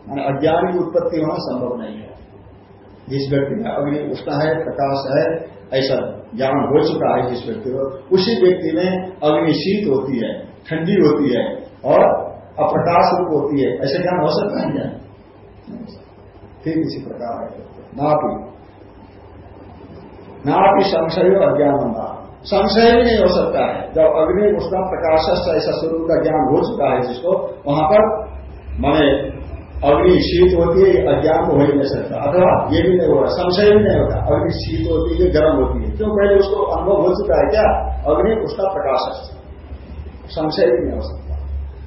अज्ञान की उत्पत्ति होना संभव नहीं है। जिस व्यक्ति में अग्नि उष्ण है, प्रकाश है, ऐसा ज्ञान हो चुका है जिस व्यक्ति को, उसी व्यक्ति में अग्नि शीत होती है, ठंडी होती है और अप्रकाश रूप होती है। ऐसा ज्ञान हो सकता है ठीक इसी प्रकार है। नापी। नापी संशय अज्ञान संशय भी नहीं हो सकता है। जब अग्नि उसका प्रकाश ऐसा स्वरूप का ज्ञान हो चुका है जिसको, वहाँ पर मैंने अग्नि शीत होती है अज्ञान हो ही नहीं सकता। अथवा ये भी नहीं होगा। संशय भी नहीं होता। अग्नि शीत होती है गर्म होती है। क्यों? पहले उसको अनुभव हो चुका है क्या? अग्नि उसका प्रकाश संशय भी नहीं हो सकता।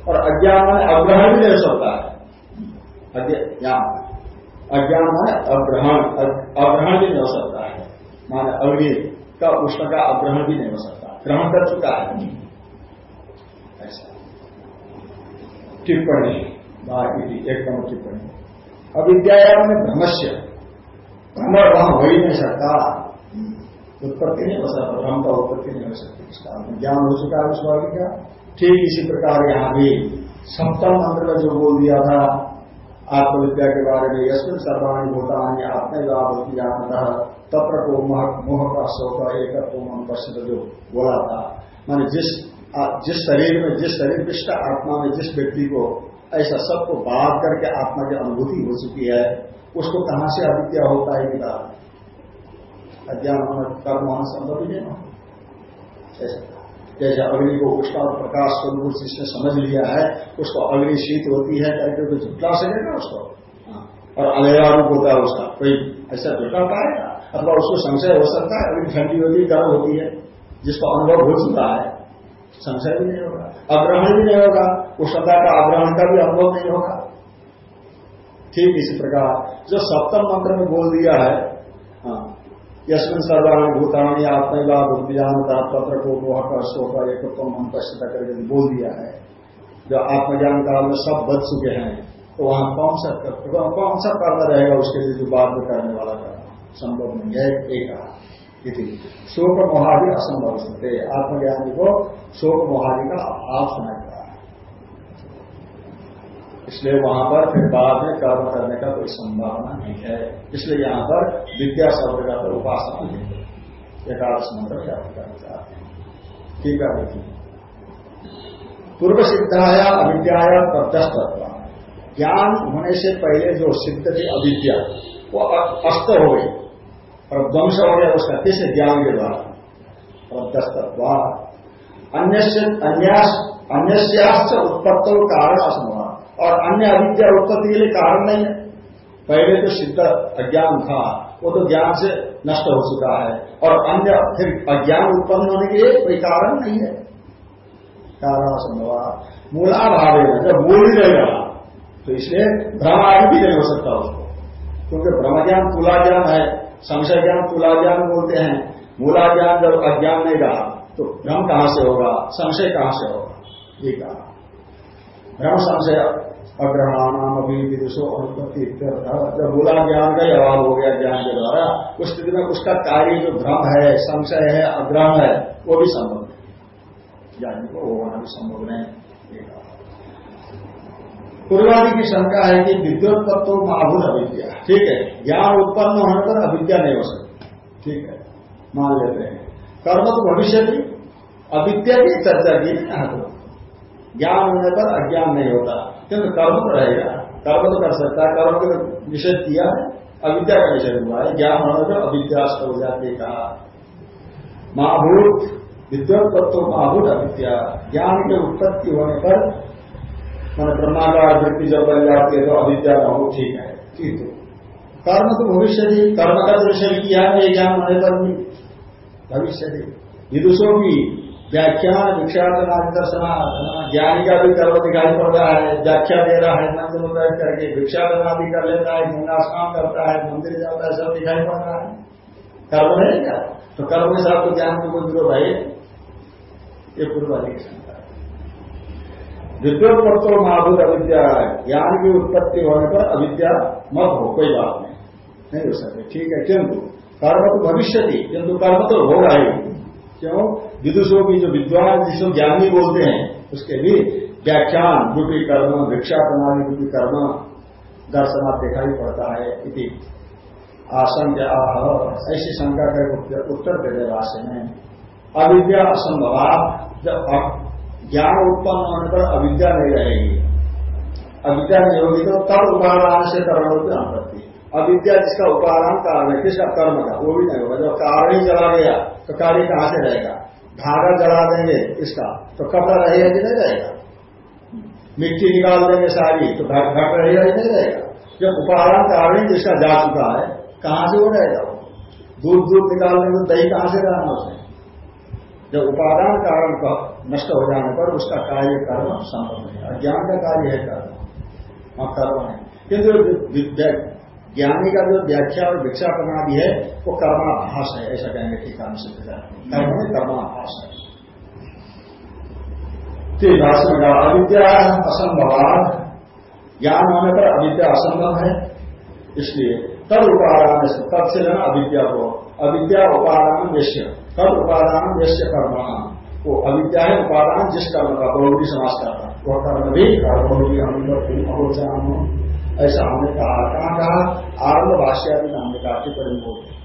और अज्ञान में अग्रहण भी नहीं हो सकता। है अज्ञान। अज्ञान माने अग्रहण अग्रहण भी नहीं हो सकता है। माने अग्नि का उष्ण का अग्रहण भी नहीं हो सकता। ग्रहण कर चुका है। ऐसा। टिप्पणी। बाकी एक नंबर टिप्पणी। अविद्याम में भ्रमस्य। भ्रम वहाँ हो ही नहीं सकता। उत्पत्ति नहीं हो सकता। भ्रम का उत्पत्ति नहीं हो सकती। इसका ज्ञान हो चुका है उस वाक्य का। ठीक इसी प्रकार यहाँ भी। सप्तम मंत्र में जो बोल दिया था आत्मविद्या के बारे में यशमिन सर्वाणी भूतानी आत्मलाभ होती जानता तत्र को मोह का शोक एक प्रसिद्ध जो बोला था माने जिस जिस शरीर में, जिस शरीर विष्ट आत्मा में जिस व्यक्ति को ऐसा सबको बात करके आत्मा की अनुभूति हो चुकी है, उसको कहाँ से अविद्या होता है अज्ञान, कर्म होना संभव ही। नहीं जैसे अग्नि को उसका प्रकाश स्वरूप जिसने समझ लिया है, उसको अग्नि शीत होती है करके तो झुटला सकेगा उसको। और अलेवा रूप होता है उसका? कोई ऐसा झुटला पाएगा अथवा उसको संशय हो सकता है? अभी ठंडी होती है गर्म होती है, जिसको अनुभव हो चुका है, संशय भी नहीं होगा। अग्रहण भी नहीं होगा। उस उष्णता का अग्रहण का भी अनुभव नहीं होगा। ठीक इसी प्रकार, जो सप्तम मंत्र में बोल दिया हाँ यशमिन सर्वाणी भूतानी आत्मला बुद्धिजानता पत्र को का शोक एक मन पश्चिता करके बोल दिया है, जो आत्मज्ञान काल में सब बच चुके हैं तो वहाँ कौन सा कौन सा करना रहेगा उसके लिए जो बाद में करने वाला का संभव नहीं है एक शोक मोहादि असंभव सकते आत्मज्ञानी को शोक मोहादि का आप है इसलिए वहाँ पर फिर बाद में कर्म करने का कोई संभावना नहीं है। इसलिए यहाँ पर विद्या शब्द का तो उपासना नहीं है। एकादश मंत्र व्याप्त करना चाहते हैं, ठीक है। देखिए पूर्व सिद्धाया, अविद्याया प्रत्यस्त ज्ञान होने से पहले जो सिद्ध थी, अविद्या, वो अस्त हो गई। और ध्वंस हो गया, उसका किस ज्ञान के द्वारा? अन्यास उत्पत्त कारण असंभव और अन्य अविद्या उत्पत्ति के लिए कारण नहीं है। पहले तो सिद्ध अज्ञान था, वो तो ज्ञान से नष्ट हो चुका है। और अन्य फिर अज्ञान उत्पन्न होने के लिए कोई कारण नहीं है। कारण असंभव। मूलाभाव है जब मूल ही रहेगा तो इसलिए भ्रम आदि भी नहीं हो सकता उसको। क्योंकि ब्रह्म ज्ञान तुला ज्ञान है संशय ज्ञान तुला ज्ञान बोलते हैं। मूला ज्ञान जब अज्ञान नहीं रहा तो भ्रम कहाँ से होगा? संशय कहाँ से होगा? ये कहा। भ्रम संशय अग्रहणाम अभी विदुषो अनुपत्ति जब मूला ज्ञान का ही अभाव हो गया ज्ञान के द्वारा। उस स्थिति में उसका कार्य जो भ्रम है, संशय है, अग्रहण है, वो भी संभव नहीं ज्ञानी को वो होना भी संभव नहीं पूर्वादि की शंका है कि विद्युत तत्व महाभूत अविद्या। ठीक है, ज्ञान उत्पन्न होने पर अविद्या नहीं हो सकती। ठीक है, मान लेते हैं। कर्म तो भविष्य की अविद्या की चर्चा की। ज्ञान होने पर अज्ञान नहीं होता। क्योंकि कर्म तो रहेगा। कर्म तो कर सकता है। कर्म का निषेध किया है अविद्या का निषेध हुआ है। ज्ञान होने पर अविद्या हो जाती कहा महाभूत विद्युत तत्व महाभूत अविद्या। ज्ञान के उत्पत्ति होने पर, मैंने ब्रह्माकार वृत्ति जब बन जाती है तो अविद्या न हो, ठीक है। ठीक है। कर्म तो भविष्य कर्म का दर्शन किया है ज्ञान होने पर भी। भविष्य विदुषों की व्याख्यान भिक्षाटन दर्शना ज्ञानी का भी कर्म दिखाई पड़ रहा है व्याख्या दे रहा है मंदिर में बैठ करके भिक्षाटन भी कर लेता है गंगा स्नान करता है, मंदिर जाता है, सब दिखाई पड़ रहा है। कर्म नहीं क्या? तो कर्म के साथ तो ज्ञान को कोई विरोध है? ये पूर्वाधिक विद्युत तत्व महाभूत अविद्या, ज्ञान की उत्पत्ति होने पर अविद्या मत हो, कोई बात नहीं। नहीं हो सकते। ठीक है, किंतु कर्म तो भविष्य थी, किंतु कर्म तो होगा ही। क्यों? विदुषों की जो विद्वान जिसको ज्ञानी बोलते हैं, उसके भी व्याख्यान रूपी कर्म, भिक्षा प्रणाली रूपी कर्म, दर्शना दिखाई पड़ता है इति। आशंका ऐसी शंका का उत्तर दे भाष्य में। अविद्या असंभव जब ज्ञान उत्पन्न होने पर अविद्या नहीं रहेगी। अविद्या नहीं होगी तो तब उपादान से करण की अनुपत्ति। अविद्या जिसका उपादान कारण है किसका कर्म का वो भी नहीं होगा। जब कारण ही चला गया तो कार्य कहाँ से रहेगा? धागा जला देंगे इसका तो कपड़ा रहेगा कि नहीं रहेगा? मिट्टी निकाल देंगे सारी तो घट घट रहेगा कि नहीं रहेगा? जब उपादान कारण जिसका जा चुका है, कहाँ से वो? रहेगा दूध दूध निकालने तो दही कहाँ से रहना उसने जब उपादान कारण का नष्ट हो जाने पर उसका कार्य कर्म संभव नहीं अज्ञान का कार्य है कर्म वहाँ कर्म है किंतु ज्ञानी का जो व्याख्या और भिक्षा प्रणाली है, वो कर्माभास है, ऐसा कहेंगे ठीक है कर्म में कर्माभास है। भाषण का अविद्या असंभवाद ज्ञान होने पर अविद्या असंभव है। इसलिए तब उपादान तब से लेना अविद्या को, अविद्या उपादान वेश्य तब उपादान वेश्य कर्म। वो अविद्या है उपादान जिस कर्म का बहुरी समाज करना वह कर्म भी बहुरी अनुभव ऐसा हमने कहा कहा कहा? आरंभ भाष्यादि नाम ने कहा, टिप्पणी बोल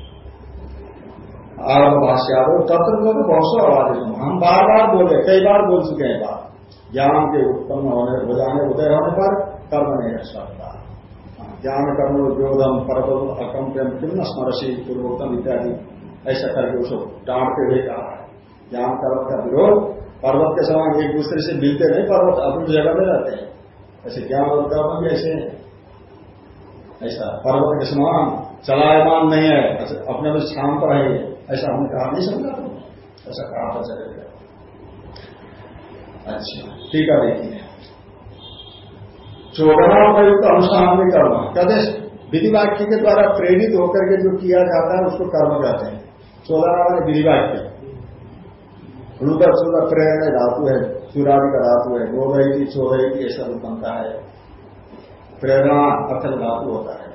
आरंभ भाष्यादो तत्र तो बहुत सौ आवाज़ हम बार बार बोले कई बार बोल चुके हैं बात। ज्ञान के उत्पन्न होने, हो जाने, उदय होने पर कर्म नहीं रह सकता ज्ञान कर्म उद्योगम पर्वत अकम, प्रेम किम स्मरसी, पूर्वोत्तम इत्यादि, ऐसा करके उसको डांटते हुए कहा है। ज्ञान कर्म का विरोध, पर्वत के समान एक दूसरे से मिलते नहीं, पर्वत अपनी जगह में रहते हैं। ऐसे ज्ञान और कर्म भी ऐसे ऐसा पर्वत के समान चलायमान नहीं है अपने में शांत है ऐसा हमने कहा, नहीं समझा ऐसा कहा था चलेगा अच्छा ठीक है, देखिए। चौदह प्रयुक्त अनुष्ठान में कर्म। कहते विधि वाक्य के द्वारा प्रेरित होकर के जो किया जाता है, उसको कर्म कहते हैं। चौदह विधि वाक्य रुदर सुदर प्रेरणा धातु है, चुरावी का धातु है गो रही थी सो ऐसा रूप बनता है। प्रेरणा अर्थन धातु होता है।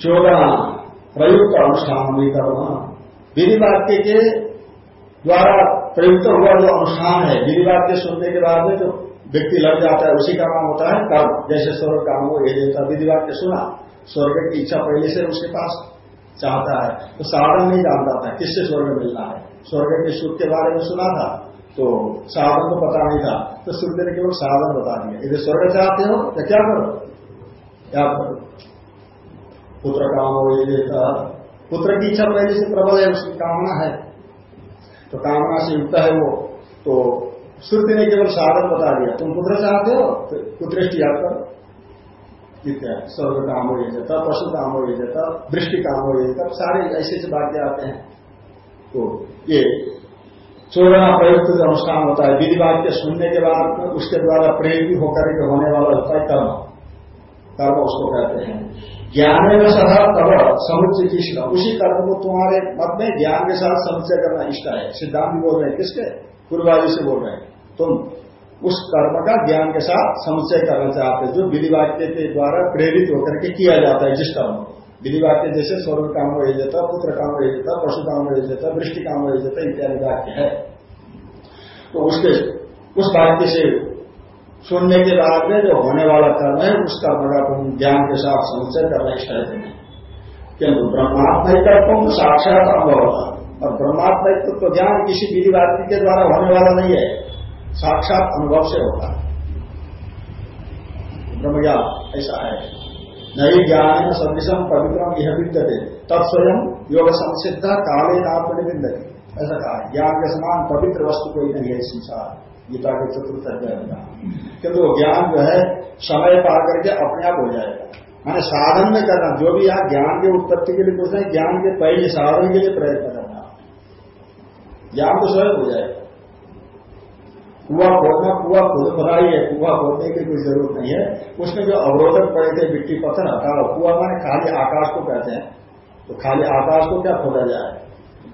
चौदह प्रयुक्त अनुष्ठान भी करना। विधि वाक्य के द्वारा प्रयुक्त हुआ जो अनुष्ठान है विधि वाक्य सुनने के बाद में जो व्यक्ति लग जाता है, उसी का नाम होता है कर्म। जैसे स्वर्ग काम हो, ये देता विधि वाक्य सुना, स्वर्ग की इच्छा पहले से उसके पास चाहता है तो साधन नहीं जानता था किससे स्वर्ग मिलना है? स्वर्ग के सुख के बारे में सुना था तो साधन को पता नहीं था तो श्रुति ने केवल साधन बता दिया यदि स्वर्ग चाहते हो तो क्या करो? करो पुत्र काम हो ये पुत्र की इच्छा पहले से प्रबल है, उसकी कामना है। तो कामना से युक्त है वो। तो श्रुति ने केवल साधन बता दिया, तुम पुत्र चाहते हो? तो पुत्र याद करो इत्यादि स्वर्ग काम हो जाता पशु काम हो जाता वृष्टि काम हो जाता सारे ऐसे ऐसे वाक्य आते हैं। तो ये चौदह प्रयुक्त जो अनुष्ठान होता है विधि वाक्य सुनने के बाद उसके द्वारा प्रेरित होकर के होने वाला होता है कर्म। कर्म उसको कहते हैं, ज्ञान में सदा तब समुच्चय इष्ट उसी कर्म को तुम्हारे मत में ज्ञान के साथ समुच्चय करना इष्ट है। सिद्धांत बोल रहे हैं, किसके? पूर्वाजी से बोल रहे हैं। तुम उस कर्म का ज्ञान के साथ समुच्चय करना चाहते जो विधि वाक्य के द्वारा प्रेरित होकर के किया जाता है जिस कर्म को। विधि वाक्य जैसे स्वर्ग काम हो जाता पुत्र काम हो जाता पशु काम हो जाता वृष्टि काम हो जाता इत्यादि वाक्य है। तो उसके, उस वाक्य से सुनने के बाद में जो होने वाला कर्म है, उसका कर्म का तुम ज्ञान के साथ संचय करना है तुम्हें किंतु ब्रह्मात्मिकत्व साक्षात अनुभव होता और ब्रह्मात्मिक तो ज्ञान किसी विधि वाक्य के द्वारा होने वाला नहीं है। साक्षात अनुभव से होता है ब्रह्मज्ञान ऐसा है। नई ज्ञान सदृशम पवित्रम यह विद्य विद्यते। तत्स्वयं योग संसिद्ध काले नात्म विद्यते ऐसा कहा ज्ञान के समान पवित्र वस्तु कोई नहीं है संसार गीता के चतुर्थ अध्याय का किंतु ज्ञान जो है, समय पा करके अपने आप हो जाएगा। मैंने साधन में करना, जो भी यहाँ ज्ञान के उत्पत्ति के लिए पूछते हैं ज्ञान के पहले साधन के लिए प्रयत्न करना। ज्ञान तो स्वयं हो जाएगा। कुआ खोदना, कुआ खुद, बनाई है, कुआ खोदने की कोई ज़रूरत नहीं है। उसमें जो अवरोधक पड़े थे, मिट्टी पत्थर, हटाओ। कुआ माने खाली आकाश को कहते हैं। तो खाली आकाश को क्या खोदा जाए?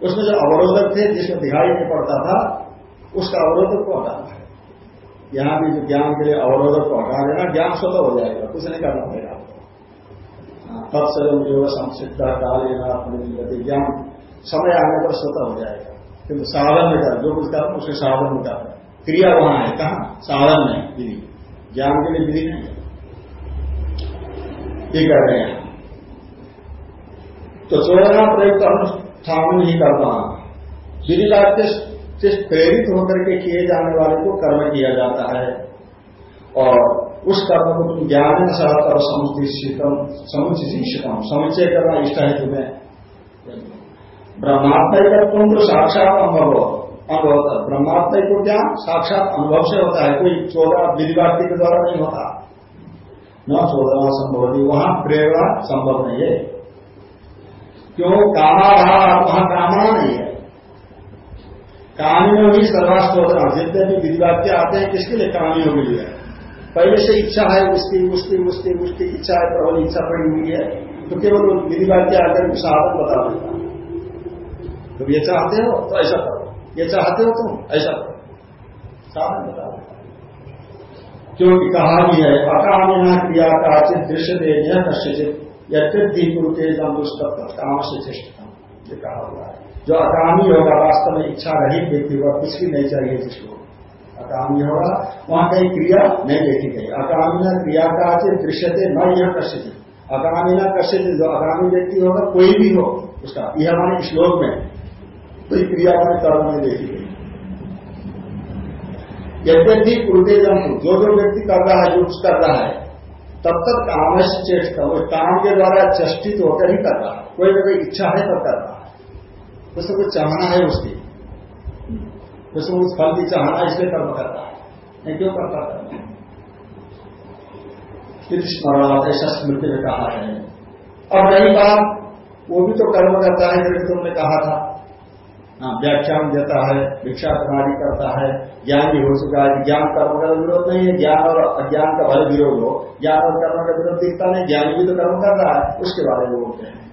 उसमें जो अवरोधक थे, जिसमें दिखाई नहीं पड़ता था उसका अवरोधक को हटाना है। यहाँ भी जो ज्ञान के लिए अवरोधक को हटा देना, ज्ञान स्वतः हो जाएगा, कुछ नहीं करना पड़ेगा। आपको तत्सर्व जो संसिद्ध काली ज्ञान समय आने पर स्वतः हो जाएगा। किंतु साधन में कर, जो कुछ कर, उसके साधन में कर। क्रिया वहाँ है, कहा? साधन में, विधि। ज्ञान के लिए विधि नहीं ये कह रहे हैं। तो चौदह प्रयुक्त अनुष्ठान ही करता विधि वाक्य जिस प्रेरित होकर के किए जाने वाले को कर्म किया जाता है। और उस कर्म को तुम ज्ञान साथ और समुचितम समुचितम समुचय करना इष्ट है तुम्हें। ब्रह्मात्मय का तुम तो साक्षात अनुभव। अनुभव होता है ब्रह्मात्मय को ज्ञान साक्षात अनुभव से होता है। कोई चौदह विधिवादी के द्वारा नहीं होता। न चौदह संभव नहीं, वहाँ प्रेरणा संभव नहीं है। क्यों? कामाधार वहाँ कामना नहीं है। कामियों ही। सर्वास्त्रोधना जितने भी विधिवाक्य आते हैं, किसके लिए कामियों के लिए? पहले से इच्छा है, उसकी उसकी उसकी उसकी इच्छा है प्रबल इच्छा पड़ी हुई है तो केवल विधि वाक्य आकर के साधन बता देता तुम ये चाहते हो तो ऐसा करो। ये चाहते हो तुम ऐसा करो। साधन बता देता क्योंकि कहा भी है, अकामिना क्रिया का चित दृश्य दे यह कश्यचित यद्यपि कुरुते दुष्ट काम से चेष्टता ये कहा हुआ है। जो अकामी होगा, वास्तव में इच्छा रही व्यक्ति होगा कुछ भी नहीं चाहिए जिसको। अकामी होगा, वहाँ कहीं क्रिया नहीं देखी गई। अकामी क्रिया का दृश्यते, न यह कश्य अकामी न कश्य जो अकामी व्यक्ति होगा, कोई भी हो, उसका। यह हमारे श्लोक में। कोई क्रिया वाले कर्म नहीं देखी गई। यद्यपि उल्टे जन्म जो जो व्यक्ति कर रहा है कुछ कर रहा है, तब तक काम चेष्ट वो काम के द्वारा चेष्टित होकर ही कर रहा है। कोई ना कोई इच्छा है, तब कर रहा उसको कुछ चाहना है उसकी। उसको उस फल की चाहना इसलिए कर्म करता है। नहीं, क्यों करता है? स्मरण ऐसा स्मृति में कहा है। अब रही बात वो भी तो कर्म करता है, जैसे तुमने कहा था। हाँ व्याख्यान देता है, भिक्षा प्रणाली करता है, ज्ञान भी हो चुका है। ज्ञान कर्म का विरोध नहीं है। ज्ञान और अज्ञान का भले विरोध हो, ज्ञान और कर्म का विरोध दिखता नहीं, ज्ञान भी तो कर्म कर रहा है, उसके बारे में बोलते हैं।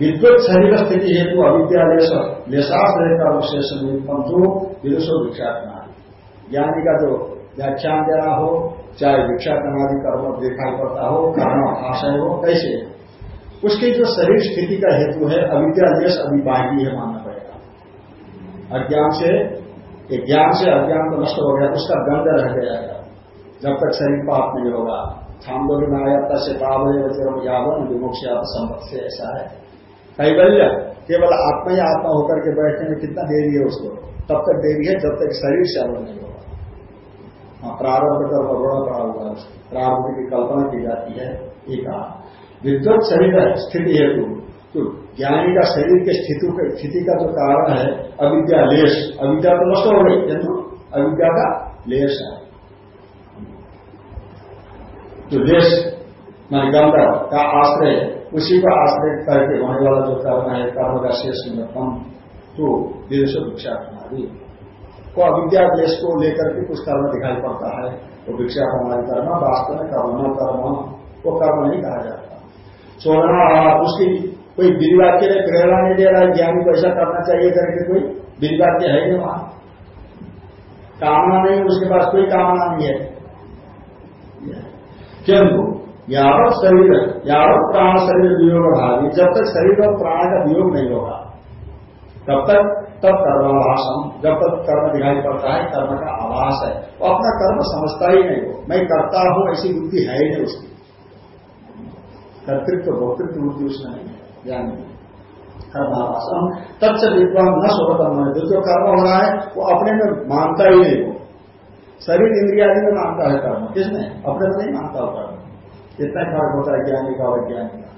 विद्युत शरीर स्थिति हेतु अविद्यालेश लेशाश्रय का विशेष पंचो विदुषो भिक्षा ज्ञानी का जो व्याख्यान देना हो, चाहे भिक्षा प्रणाली कर्म दिखाई करता हो, कारण आशय हो, कैसे? उसकी जो शरीर स्थिति का हेतु है अविद्यालेश अभी है मानना पड़ेगा। अज्ञान से ज्ञान से अज्ञान तो नष्ट हो गया, उसका गंध रह गया जब तक शरीर पाप नहीं होगा। छांदोली में आया से पावन यावन विमुक्षा संपत्ति से ऐसा है। कैबल्य केवल आत्मा ही आत्मा होकर के बैठने में कितना देरी है उसको? तब तक देरी है जब तक शरीर से अलग नहीं होगा। हाँ प्रारंभ कर बड़ा पड़ा हुआ प्रारंभ की कल्पना की जाती है, एक विद्युत शरीर स्थिति हेतु तो ज्ञानी का शरीर के स्थिति स्थिति का जो कारण है, अविद्या, लेश। अविद्या तो नष्ट हो गई, किंतु अविद्या का लेश है। जो लेश, मान गंगा का आश्रय उसी को आश्रय करके होने वाला जो कर्म है, कर्म का शेष निमित्तम तो देश भिक्षा प्रणाली को अविद्या देश को लेकर के कुछ कर्म दिखाई पड़ता है। वो भिक्षा प्रणाली कर्म, वास्तव में कर्म कर्म, वो कर्म नहीं कहा जाता। छोड़ना उसकी कोई विधिवाक्य ने प्रेरणा नहीं दे रहा है, ज्ञानी को ऐसा करना चाहिए करके कोई विधिवाक्य है नहीं वहाँ। कामना नहीं, उसके पास कोई कामना नहीं है। किंतु यावत शरीर, यावत प्राण शरीर वियोग भावी जब तक शरीर और प्राण का वियोग नहीं होगा, तब तक, तब कर्माभाषम जब तक कर्म दिखाई पड़ता है, कर्म का आभास है। वो अपना कर्म समझता ही नहीं हो मैं करता हूँ, ऐसी बुद्धि है ही नहीं उसकी। कर्तृत्व, भोक्तृत्व बुद्धि उसमें नहीं है। ज्ञान नहीं कर्माभाषम तब से विद्वान न स्वतम जो जो कर्म हो रहा है, वो अपने में मानता ही नहीं हो शरीर इंद्रिया में मानता है कर्म। किसने अपने में नहीं मानता हो कर्म। इतना फ़र्क होता है, ज्ञानी का और का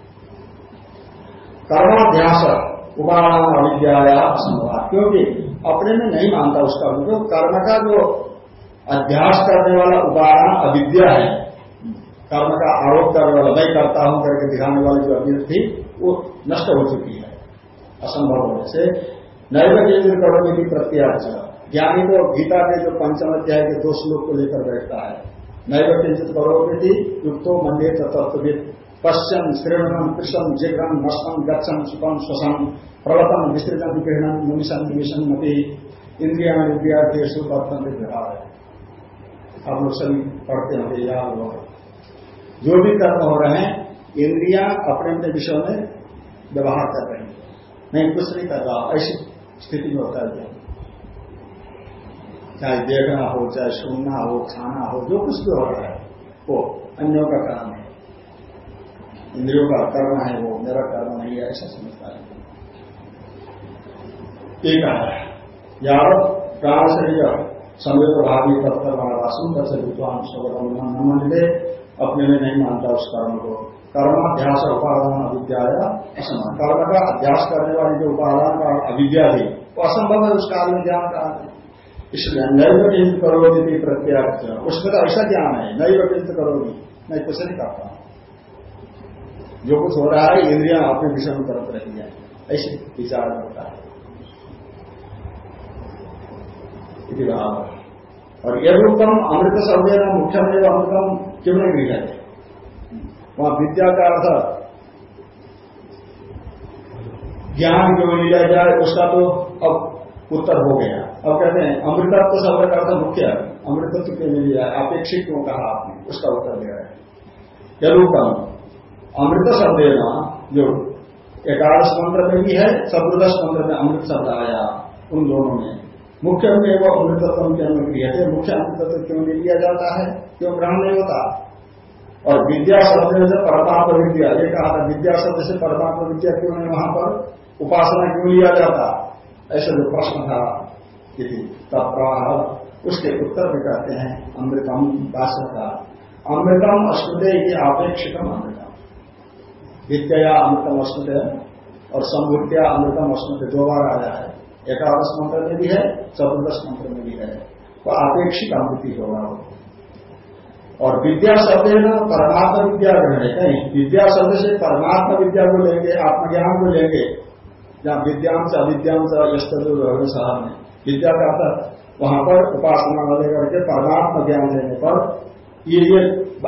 कर्माध्यास उपादान अविद्या असंभव। क्योंकि अपने में नहीं मानता उसका क्योंकि कर्म का जो अध्यास करने वाला उपादान, अविद्या है, कर्म का आरोप करने वाला, मैं करता हूँ करके दिखाने वाली जो अविद्या थी, वो नष्ट हो चुकी है, असंभव होने से। नैव केंद्र करोगे की प्रत्याश ज्ञानी को गीता के जो पंचम अध्याय के दो श्लोक को लेकर बैठता है। नैव किंचित करोगे युक्तो मंदिर तत्विद पश्चन श्रेणम कृषम जिग्रम नष्टम गच्छन सुखम श्वसन प्रवतन विस्तृतम विकीर्णन मुनिशन निमिशन मती इंद्रिया देश वर्तन व्यवहार है आप लोग सभी पढ़ते होंगे याद होगा जो भी कर्म हो रहे हैं इंद्रिया अपने अपने विषयों में व्यवहार कर रहे हैं नहीं कुछ नहीं कर रहा ऐसी स्थिति में होता है चाहे देखना हो, चाहे सुनना हो, खाना हो, जो कुछ भी हो रहा है, वो अन्यों का काम है। इंद्रियों का कर्म है वो, मेरा कर्म नहीं है ऐसा समझता है। एक है प्राण शरीर समय प्रभावी तत्पर वासन तथा विद्वान स्वगतम न मंडे अपने में नहीं मानता उस कर्म को। कर्माध्यास उपादान अविद्या कर्म का अध्यास करने वाली जो उपादान का अविद्या थी, वो असंभव है, उस काल में ज्ञान का इसलिए नैव चिंत करोगी प्रत्याक्ष उसमें तो ऐसा ज्ञान है नैव चिंत करोगी मैं कुछ नहीं करता जो कुछ हो रहा है, इंद्रिया अपने विषय में तरफ़ रही है। ऐसे विचार करता है। और यदि उत्तम अमृत शब्द मुख्य में अमृतम क्यों नहीं गृह वहाँ विद्या का अर्थ ज्ञान क्यों लिया जाए, उसका तो अब उत्तर हो गया। अब कहते हैं, अमृतत्व शब्द का अर्थ मुख्य। अमृतत्व के लिए अपेक्षित क्यों कहा आपने? उसका उत्तर दे हैं। यदुत्तम अमृत शब्द जो एकादश मंत्र में भी है सदृदश मंत्र में अमृत शब्द आया उन दोनों में। मुख्य में वो अमृतत्व के अनुक्रिय थे। मुख्य अमृतत्व क्यों नहीं लिया जाता है? क्यों ग्रहण नहीं होता? और विद्या शब्द से परमात्म विद्या, ये कहा था, विद्या शब्द से परमात्मा विद्या क्यों नहीं? वहाँ पर उपासना क्यों लिया जाता? ऐसा जो प्रश्न था तब उसके उत्तर में कहते हैं, अमृतम भाषण का अमृतम अस्मृत ये आपेक्षितम अमृतम। विद्या अमृतम अस्मृत और समृद्या अमृतम अस्मृत दो बार आया है। एकादश मंत्र में भी है, चतुर्दश मंत्र में भी है। वो आपेक्षिक अमृति होगा और विद्या शब्द है ना, परमात्मा विद्या ग्रहण है। कहीं विद्या शब्द से परमात्मा विद्या को लेंगे, आत्मज्ञान को लेंगे जहाँ विद्यांश अविद्यांश यस्तुर साहब ने विद्या का था वहाँ पर उपासना वाले करके परमात्मा ज्ञान लेने पर ये ये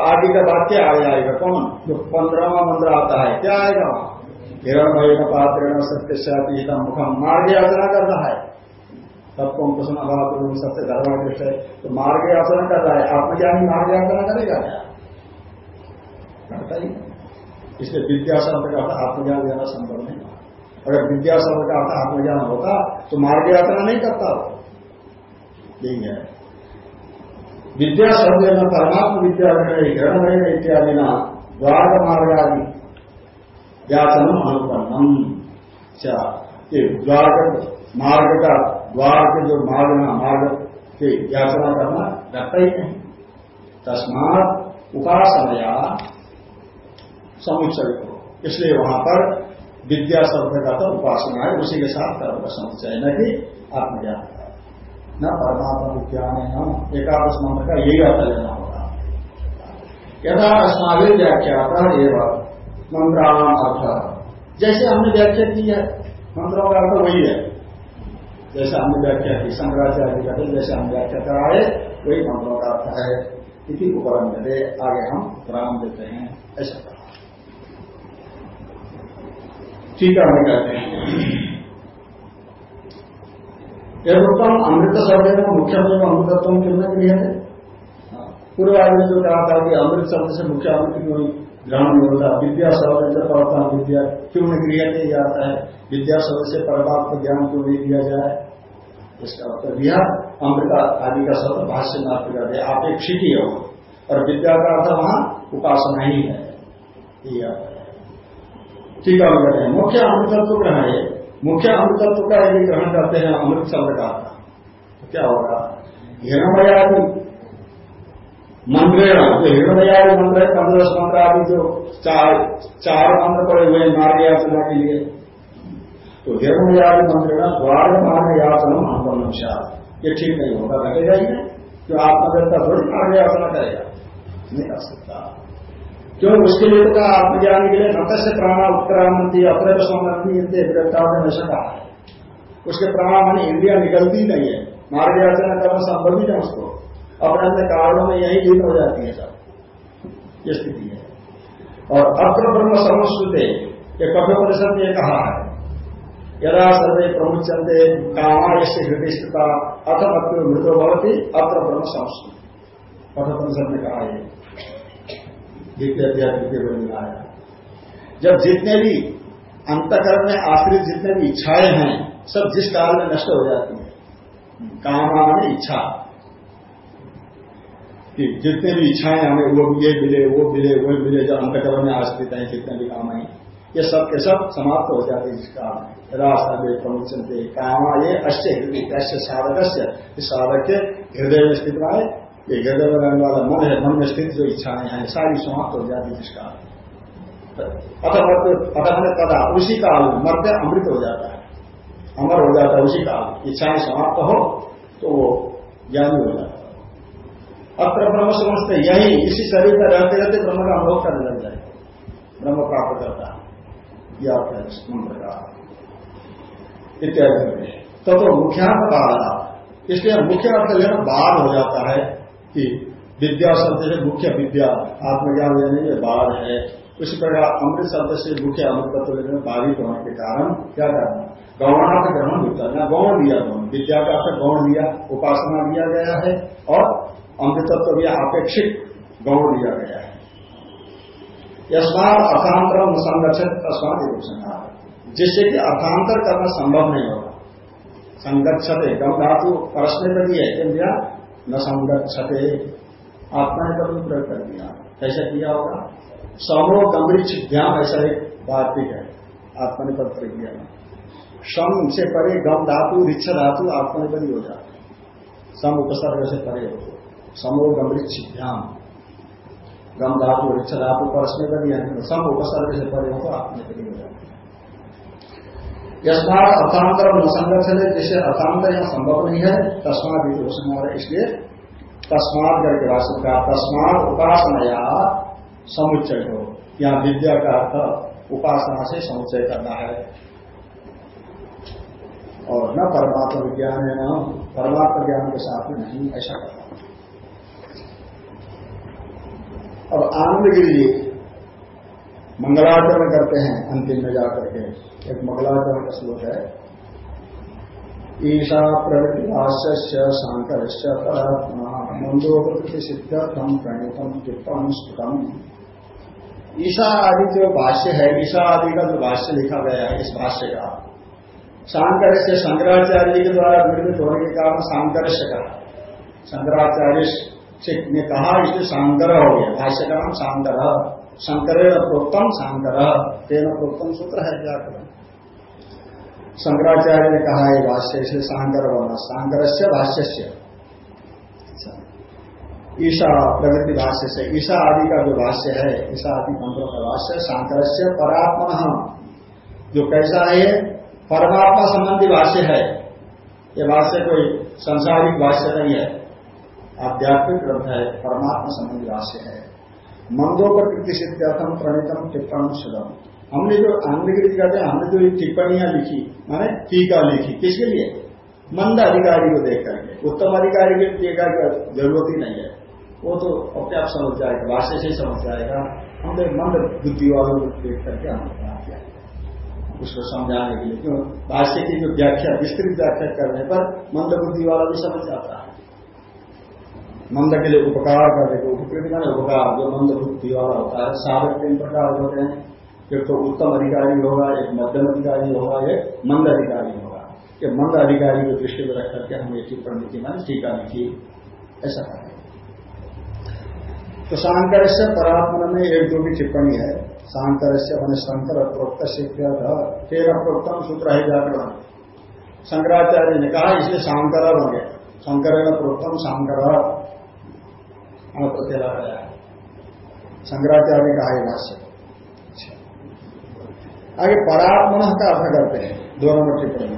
आगे का वाक्य आ जाएगा कौन? जो पंद्रहवा मंत्र आता है, क्या आएगा वहाँ? हिरण भय का पात्र सत्य से मुखम मार्ग कर रहा है तब को प्रश्न अभाव सबसे धर्माकृष्ट है। तो मार्ग आचरण कर रहा है, आत्मज्ञानी मार्ग आचरण करेगा करता ही इसलिए विद्या शब्द का आत्मज्ञान देना संभव नहीं। अगर विद्या शब्द का अर्थ आत्मज्ञान होता तो मार्ग यात्रा नहीं करता यही है। विद्या शब्द में परमात्मा विद्या हिरण इत्यादि ना। द्वार मार्ग आदि। व्याचनम अनुपन्नम। द्वार मार्ग का द्वार के जो मार्ग ना, मार्ग के याचना करना रहता ही नहीं। तस्मात उपासनया समुच्चय करो। इसलिए वहाँ पर विद्या शब्द का तो उपासना है, उसी के साथ कर्म का समुच्चय न कि आत्मज्ञान का। न परमात्मा विज्ञान है न एकादश मंत्र का यही अर्थ लेना होगा। यथा अस्माभिर व्याख्याता एवं मंत्राणाम अर्थ। जैसे हमने व्याख्या की है, मंत्रों का अर्थ वही है। जैसे हमने व्याख्या की, शंकराचार्य का जैसे हम व्याख्या कराए वही मंत्रों का अर्थ है। इति उपकरण दे आगे हम प्राण देते हैं, ऐसा। है, हमें कहते हैं। यह उत्तम अमृत शब्द में मुख्य अमृतत्व कितने के लिए है पूर्व आदमी जो कहा था कि अमृत शब्द से मुख्य अमृत क्यों ग्रहण नहीं होता। विद्या शब्द से पढ़ता विद्या क्यों नहीं क्रिया किया जाता है? विद्या शब्द से परमात्मा ज्ञान क्यों नहीं दिया जाए? इसका उत्तर दिया, अमृता आदि का शब्द भाष्य नाथ कर दिया अपेक्षित ही हो। और विद्या का अर्थ वहाँ उपासना ही है। ठीक है कहते हैं मुख्य अमृतत्व ग्रहण है। मुख्य अमृतत्व का यदि ग्रहण करते हैं, अमृत शब्द का तो क्या होगा? हिरणमयादि। मंत्रेण। जो हिरणमयादि मंत्र है, पंद्रह मंत्र आदि जो चार चार मंत्र पड़े हुए मार्ग यात्रा के लिए। तो हिरणयादि मंत्र का द्वार मार्ग याचना अनुपन्नशा ये ठीक नहीं होगा घटेगा ही जो आत्मवेदता थोड़ी मार्ग याचना करेगा। नहीं कर सकता क्यों उसके लिए तो कहा आत्मज्ञान के लिए नत से प्राणा उत्क्रांति अपने संबंधी विरक्ता ने ऐसा कहा है। उसके प्राण मानी इंद्रिया निकलती नहीं है। मार्ग याचना करना संभव ही नहीं उसको। अपने अपने कारणों में यही लीन हो जाती है सब। ये स्थिति है। और अत्र ब्रह्म समस्कृत ये कठोर परिषद ने कहा है। यदा सर्वे प्रमुचंदे कामा यसे हृदय स्थिता, अथ मृतो भवती, अत्र ब्रह्म संस्कृत। कठोपनिषद ने कहा ये द्वितीय अध्याय द्वितीय में आया जब जितने भी अंतकरण में आश्रित जितने भी इच्छाएँ हैं, सब जिस काल में नष्ट हो जाती है। कामा में इच्छा। कि जितने भी इच्छाएँ हमें, वो ये मिले, वो मिले वो मिले, जो अंतकरण में आश्रित हैं, जितने भी काम है, ये सब के सब समाप्त हो जाते हैं जिस काम में। रास्ता में प्रमुचनते कामा ये अश्य हृदय अश्य साधक साधक के हृदय में स्थित है। ये में रहने वाला मन है मन में स्थित जो इच्छाएँ हैं सारी समाप्त हो जाती है जिसका अतः अतः तथा उसी काल मरते अमृत हो जाता है। अमर हो जाता है उसी काल इच्छाएँ समाप्त हो तो वो ज्ञानी हो जाता है। अत्र ब्रह्म समझते यही इसी शरीर में रहते रहते ब्रह्म का अनुभव करने लग जाए। ब्रह्म प्राप्त करता है। यह अर्थ है का। इत्यादि। तो, तो मुख्यार्थ कहा इसलिए मुख्य अर्थ लेना बाढ़ हो जाता है। कि विद्या शब्द से मुख्य विद्या, आत्मज्ञान लेने में बाढ़ है। उसी प्रकार अमृत शब्द से मुख्य अमृत तत्व लेने में बाधित होने के कारण क्या करना गौणार्थ ग्रहण होता है। गौण दिया गौण, विद्या का गौण दिया उपासना दिया गया है और अमृत तत्व भी अपेक्षित गौण दिया गया है। यशमान अर्थांतरम संरक्षित तस्मात एक जिससे कि अर्थांतर करना संभव नहीं होगा। संगच्छते, गम धातु परस्मे पर भी है न संगच्छते आत्मा ने कभी प्रयोग कर दिया। कैसा किया होगा? समो गंभीर ध्यान ऐसा एक बात भी है। आत्मनिपद प्रक्रिया में सम से परे गम धातु रिक्ष धातु आत्मनिपद हो जाता है। सम उपसर्ग से परे हो। समो गंभीर ध्यान गम धातु रिक्ष धातु परस्मे पर है सम उपसर्ग से परे हो तो आत्मनिपद हो जाता यस्मात अर्थांतर संघर्षण है जिसे अर्थांतर यहाँ संभव नहीं है तस्मात भी दोषण है इसलिए तस्मात करके राष्ट्र का तस्मात उपासना समुच्चय हो यहाँ विद्या का अर्थ उपासना से समुच्चय करना है। और न परमात्मा विज्ञान है न, परमात्मा ज्ञान के साथ में नहीं, ऐसा करना अब आनंद के लिए मंगलाचरण करते हैं, अंतिम में जाकर के। एक मंगलाचरण का श्लोक है। ईशा प्रवृत्ति भाष्य शांकर मंदोपति सिद्धम प्रणीतम टिप्पण स्फुटम ईशा आदि जो भाष्य है, ईशा आदि का जो भाष्य लिखा गया है इस भाष्य का शांकर से शंकराचार्य के द्वारा निर्मित होने के कारण सांकर्य का। शंकराचार्य ने कहा, इसलिए शांकर हो गया। भाष्य का नाम शांकर शंकर प्रोत्तम शांकर। तेना प्रोक्तम सूत्र है व्याकरण। शंकराचार्य ने कहा है भाष्य से सांकर बना सांकर से भाष्य से ईशा प्रगति भाष्य से ईशा आदि का जो भाष्य है, ईशा आदि मंत्रों का भाष्य सांकर से परात्मा जो कैसा है परमात्मा संबंधी भाष्य है। ये भाष्य कोई संसारिक भाष्य नहीं है। आध्यात्मिक ग्रंथ है, परमात्मा संबंधी भाष्य है। मंदो पर कृति सिद्धार्थम प्रणीतम टिप्पण सुगम हमने जो आनंदगिरी कहते हैं हमने जो टिप्पणियाँ लिखी, माने टीका लिखी, किसके लिए? मंद अधिकारी को देख करके। उत्तम अधिकारी के टीका की ज़रूरत ही नहीं है। वो तो अपने आप समझ जाएगा, भाष्य से समझ जाएगा। हमने मंद बुद्धि वालों को देख करके हमने बना दिया उसको समझाने के लिए, क्यों? भाष्य की जो व्याख्या, विस्तृत व्याख्या करने पर मंद बुद्धि वाला भी समझ जाता है। मंद के लिए उपकार कर को उपकृत का उपकार जो मंद बुद्धि वाला होता है साधक तीन प्रकार होते हैं एक तो उत्तम अधिकारी होगा एक मध्यम अधिकारी होगा एक मंद अधिकारी होगा कि मंद अधिकारी को दृष्टि में रख करके हम ये टिप्पणी की मान टीका लिखी ऐसा करें तो सांकर से परात्मा में एक दो की टिप्पणी है सांकर से मैंने शंकर प्रोक्त से तेरह प्रोक्तम सूत्र है व्याकरण शंकराचार्य ने कहा इसलिए सांकर हो गया शंकर प्रोक्तम सांकर प्रत्यय लगाया शंकराचार्य ने कहा भाष्य। आगे परात्मन का अर्थ करते हैं दो नंबर टिप्पणी।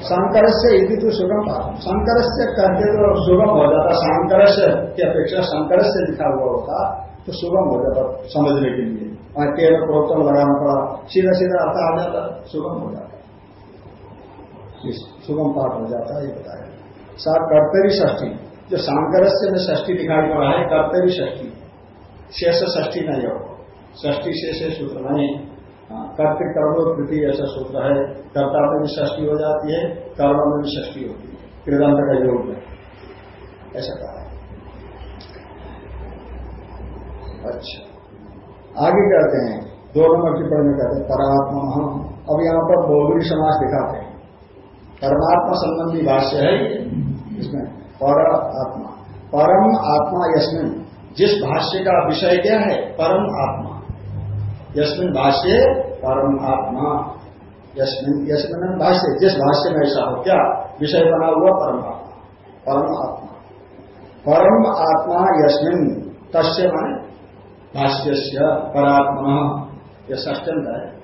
शंकर से यदि तो सुगम शंकर से कहते तो सुगम हो जाता शंकर की अपेक्षा शंकर से लिखा हुआ होता तो सुगम हो जाता समझने के लिए। और तेरह प्रोत्तम लगाना पड़ा सीधा सीधा अर्थ आ जाता, सुगम हो जाता। सुगम पाठ हो जाता, ये बताया। सात कर्तरी ष्ठी जो सांकरस्य में ष्ठी दिखाई पड़ा है कर्तरी ष्ठी शेष ष्ठी नहीं हो। ष्ठी शेष सूत्र नहीं। हाँ, कर्तिक कर्मो तृतीय ऐसा सूत्र है। कर्ता में भी षष्ठी हो जाती है कर्म में भी षष्ठी होती है। कृदंत का योग में ऐसा कहा अच्छा। आगे कहते हैं। दो नंबर टिप्पणी में कहते हैं परात्मा हम अब यहाँ पर बहुबरी समाज दिखाते हैं। परमात्मा संबंधी भाष्य है। इसमें पर आत्मा परम आत्मा यशमिन जिस भाष्य का विषय क्या है? परम आत्मा। यशमिन भाष्य परम आत्मा। यशमिन यशमिन भाष्य। जिस भाष्य में ऐसा हो, क्या? विषय बना हुआ परम आत्मा। परम आत्मा। परम आत्मा यस्मिन। तस्य माने भाष्य परात्मा। यह ष्टंत है।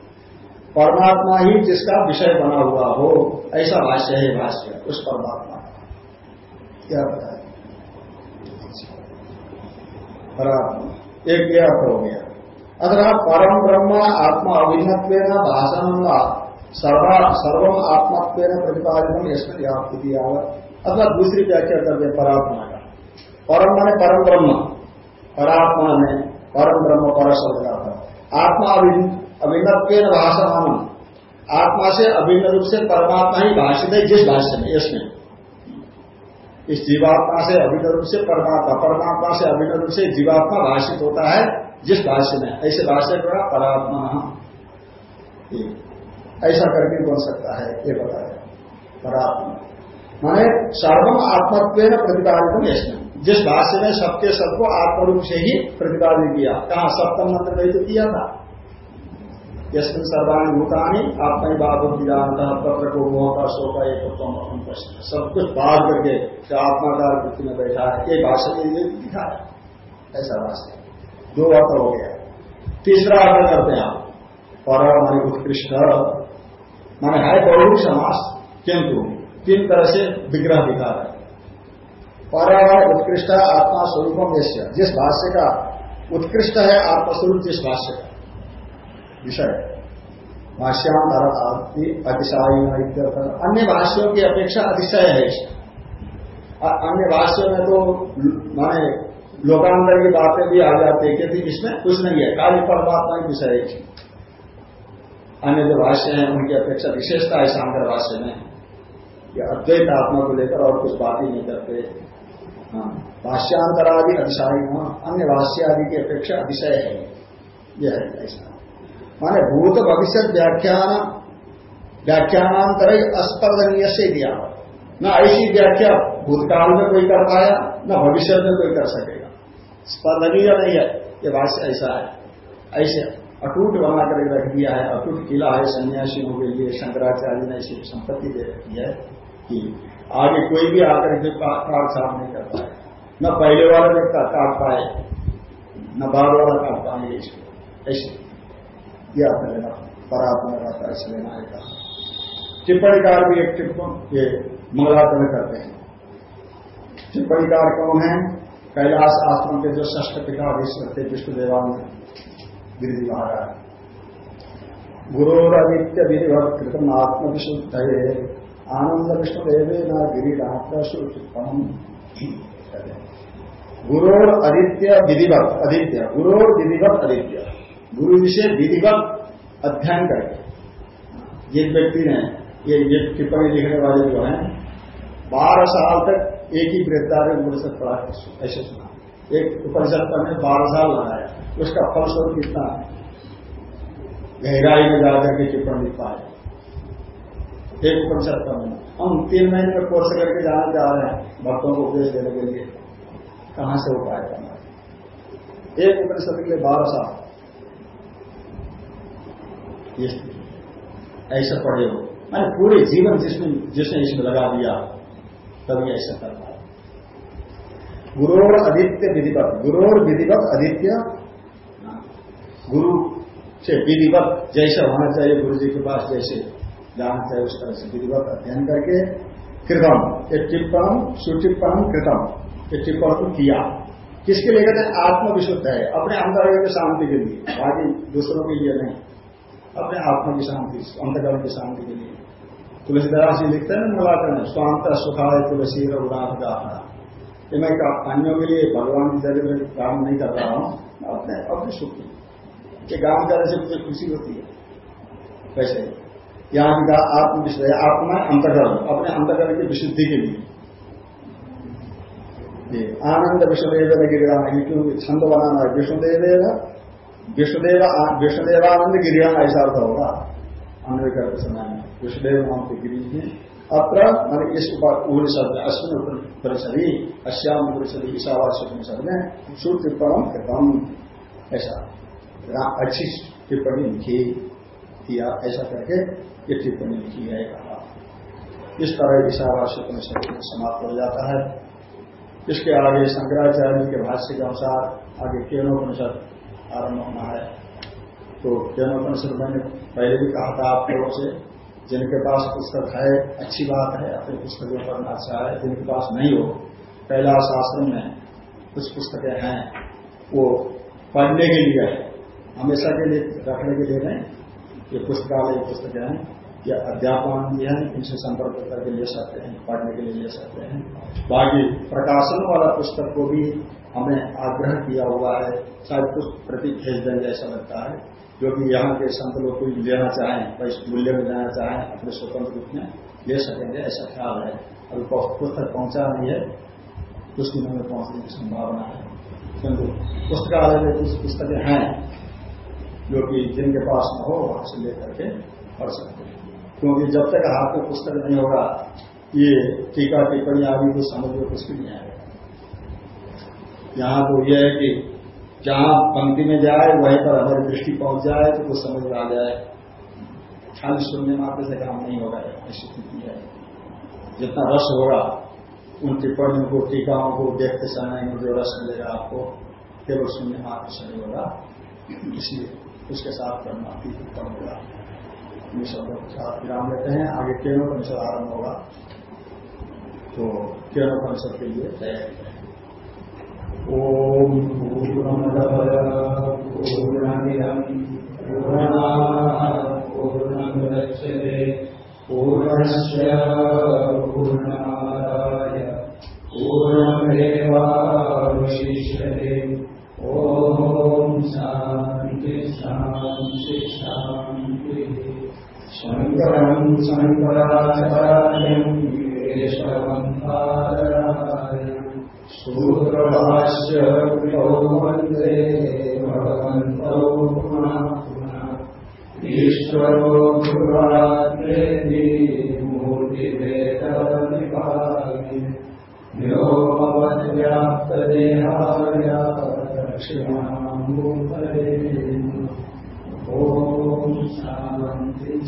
परमात्मा ही जिसका विषय बना हुआ हो, ऐसा भाष्य है भाष्य, उस परमात्मा क्या बताया एक यह अर्थ हो गया। अगर आप परम ब्रह्म आत्मा अभिन्नत्व भाषण सर्वा सर्वम आत्मत्व प्रतिपादित इसमें व्याप्ति अथवा दूसरी व्याख्या करते परात्मा का। परम माने परम ब्रह्म। परात्मा ने परम ब्रह्म पर शब्द का आत्मा अभिन्न भाषण आत्मा से अभिन्न रूप से परमात्मा ही भाषित है, जिस भाष्य में इसमें इस जीवात्मा से अभिन्न रूप से परमात्मा परमात्मा से अभिन्न रूप से जीवात्मा भाषित होता है, जिस भाष्य में, ऐसे भाष्य का परात्मा। ऐसा करके बन सकता है, ये बताया। परात्मा। माने सर्वम आत्मत्व प्रतिपादित इसमें जिस भाष्य में सबके सबको आत्मरूप से ही प्रतिपादित किया। कहा? सप्तम मंत्र में तो किया था। यशमिन सर्वाणी भूतानी आत्मा ही बात जानता पत्र को मोह का शो का एक सब कुछ बात करके आत्माकार वृत्ति में बैठा है, ये भाषा के लिए दिखा है। ऐसा भाषा दो अर्थ हो गया। तीसरा अर्थ करते हैं आप। पर मान उत्कृष्ट। माने है बहु समास, किंतु तीन तरह से विग्रह दिखा है। पर्यावरण उत्कृष्ट आत्मा स्वरूपम यश्य जिस भाष्य का उत्कृष्ट है आत्मस्वरूप, जिस भाष्य का। विषय। भाष्यांतर अतिशाई अन्य भाष्यों की अपेक्षा अतिशय है अन्य भाष्यों में तो माने लोकांतर की बातें भी आ जाती है क्योंकि इसमें कुछ नहीं है। कार्य परमात्मा की विषय है अन्य जो भाष्य हैं उनकी अपेक्षा विशेषता है शांकर भाष्य में। कि अद्वैत आत्मा को लेकर और कुछ बात ही नहीं करते। हाँ, भाष्यांतरादि अधिशाई अन्य भाष्य आदि की अपेक्षा अतिशय है। यह है ऐसा। माने भूत भविष्य व्याख्यान व्याख्यानांतर अस्पर्धनीय से दिया न ऐसी व्याख्या भूतकाल में कोई कर पाया, न भविष्य में कोई कर सकेगा। स्पर्धनीय नहीं है, ये भाष्य ऐसा है। ऐसे अटूट बना कर रख दिया है, अटूट किला है सन्यासियों के लिए शंकराचार्य ने ऐसी संपत्ति दे रखी है कि आगे कोई भी आकर के काट साफ़ नहीं कर पाए। न पहले वाला ने काट पाए, न बाद वाला काट पाए इसको ऐसे किया लेना परात्मा का ऐसे लेना है कहा टिप्पणीकार भी एक टिप्पण ये मंगलाचरण करते हैं। टिप्पणीकार कौन है? कैलाश आश्रम के जो ष्ठ पिताधीश्वर थे विष्णुदेवानंद गिरिजी महाराज गुरोरादित्य विधिवत कृतम आत्मविशुद्ध आनंद विष्णुदेवे न गिरिरात्रम गुरोर आदित्य विधिवत आदित्य गुरोर विधिवत आदित्य गुरु जी से विधिवत अध्ययन करके जिस व्यक्ति ने ये ये टिप्पणी लिखने वाले जो हैं, बारह साल तक एक ही वृद्धार उपनिषद पढ़ा ऐसे सुना। एक उपनिषद पढ़ने बारह साल लगाया, उसका फलस्वरूप कितना है? गहराई में जाकर के टिप्पणी पाए। एक उपनिषद महीना हम तीन महीने का कोर्स करके जाना जा रहे हैं, भक्तों को उपदेश देने के लिए, कहाँ से उपाय करना एक उपनिषद के लिए बारह साल। ऐसा पढ़े हो। मैंने पूरे जीवन जिसमें, जिसने इसमें लगा दिया, तभी ऐसा कर पाए गुरोर आदित्य विधिवत, गुरोर विधिवत आदित्य गुरु से विधिवत जैसा होना चाहिए गुरु जी के पास जैसे जाना चाहिए, उस तरह से विधिवत अध्ययन करके कृतम। ये टिप्पण सुटिप्पण कृतम। ये टिप्पण को किया। किसके लिए कहते हैं? आत्मविशुद्ध है। अपने अंदर की शांति के लिए। बाकी दूसरों के लिए नहीं। अपने आत्मा की शांति, अंतकरण की शांति के लिए। तुलसीदास जी लिखते हैं मुलाकर में स्वांत सुखाय तुलसी रघुनाथ कि मैं अन्यों के लिए भगवान की जगह में काम नहीं कर रहा हूँ? अपने अपने सुख के काम करने से मुझे खुशी होती है। वैसे यहाँ का आत्मविषय आत्मा अंतकरण, अपने अंतकरण की विशुद्धि के लिए। आनंद विष्णुदेव ने गिरिया क्योंकि छंद बनाना है विष्णुदेव विष्णुदेव विष्णुदेवानंद गिरिया ऐसा अर्थ होगा। अन्य करते समय में विष्णुदेव नाम के गिरी जी। अत्र, मान इस उपनिषद, अश्विन परिषदी अश्याम परिषदी ईशावास उपनिषद में सुर टिप्पणम कृतम। ऐसा। अच्छी टिप्पणी लिखी, किया, ऐसा करके ये टिप्पणी लिखी है कहा। इस तरह ईशावास्य उपनिषद समाप्त हो जाता है। इसके आगे शंकराचार्य के भाष्य के अनुसार आगे केनोपनिषद आरंभ होना है। तो केनोपनिषद मैंने पहले भी कहा था आप लोगों से, जिनके पास पुस्तक है, अच्छी बात है अपनी पुस्तकें पढ़ना अच्छा है, जिनके पास नहीं हो, पहला शास्त्र में कुछ पुस्तकें हैं, वो पढ़ने के लिए, हमेशा के लिए रखने के लिए नहीं, ये पुस्तकालय पुस्तकें हैं। या अध्यापन भी है, इनसे संपर्क करके ले सकते हैं, पढ़ने के लिए ले सकते हैं। बाकी प्रकाशन वाला पुस्तक को भी हमें आग्रह किया हुआ है, शायद कुछ प्रति भेज देंगे ऐसा लगता है, जो कि यहाँ के संत लोग कोई लेना चाहें पैसे मूल्य में लेना चाहें, अपने स्वतंत्र रूप में ले सकेंगे, ऐसा ख्याल है। अभी पुस्तक पहुँचा नहीं है कुछ दिनों में पहुँचने की संभावना है। किंतु पुस्तकालय में कुछ पुस्तकें हैं, जो कि जिनके पास न हो, वहाँ से लेकर के पढ़ सकते हैं। क्योंकि जब तक में पुस्तक नहीं होगा, ये टीका टिप्पणी आदि को समझ में कुछ भी नहीं आएगा। यहाँ तो यह है कि जहाँ पंक्ति में जाए, वहीं पर हमारी दृष्टि पहुँच जाए तो कुछ समझ में आ जाए। खाली सुनने मात्र से काम नहीं होगा, ऐसी स्थिति है। जितना रस होगा, उन टिप्पणियों को, टीकाओं को देखते समय जो रस मिलेगा आपको, केवल सुनने मात्र से नहीं होगा। इसलिए उसके साथ करना भी उत्तम होगा ये विराम लेते हैं। आगे केनोपनिषद आरंभ होगा। तो केनोपनिषद के लिए तैयारी करें ओम पूर्णमद पूर्णमुदच्यते पूर्णस्य पूर्णमादाय पूर्णमेवावशिष्यते। शङ्करम् शङ्कराचार्यम् केशवन्ताराय सूत्रभाष्य वंदे भगवन्तौ ईश्वरो गुरुरात्रेति मूर्तिभेदविभागे व्योमवद्व्याप्तदेहाय दक्षिणामूर्तये ॐ शान्ति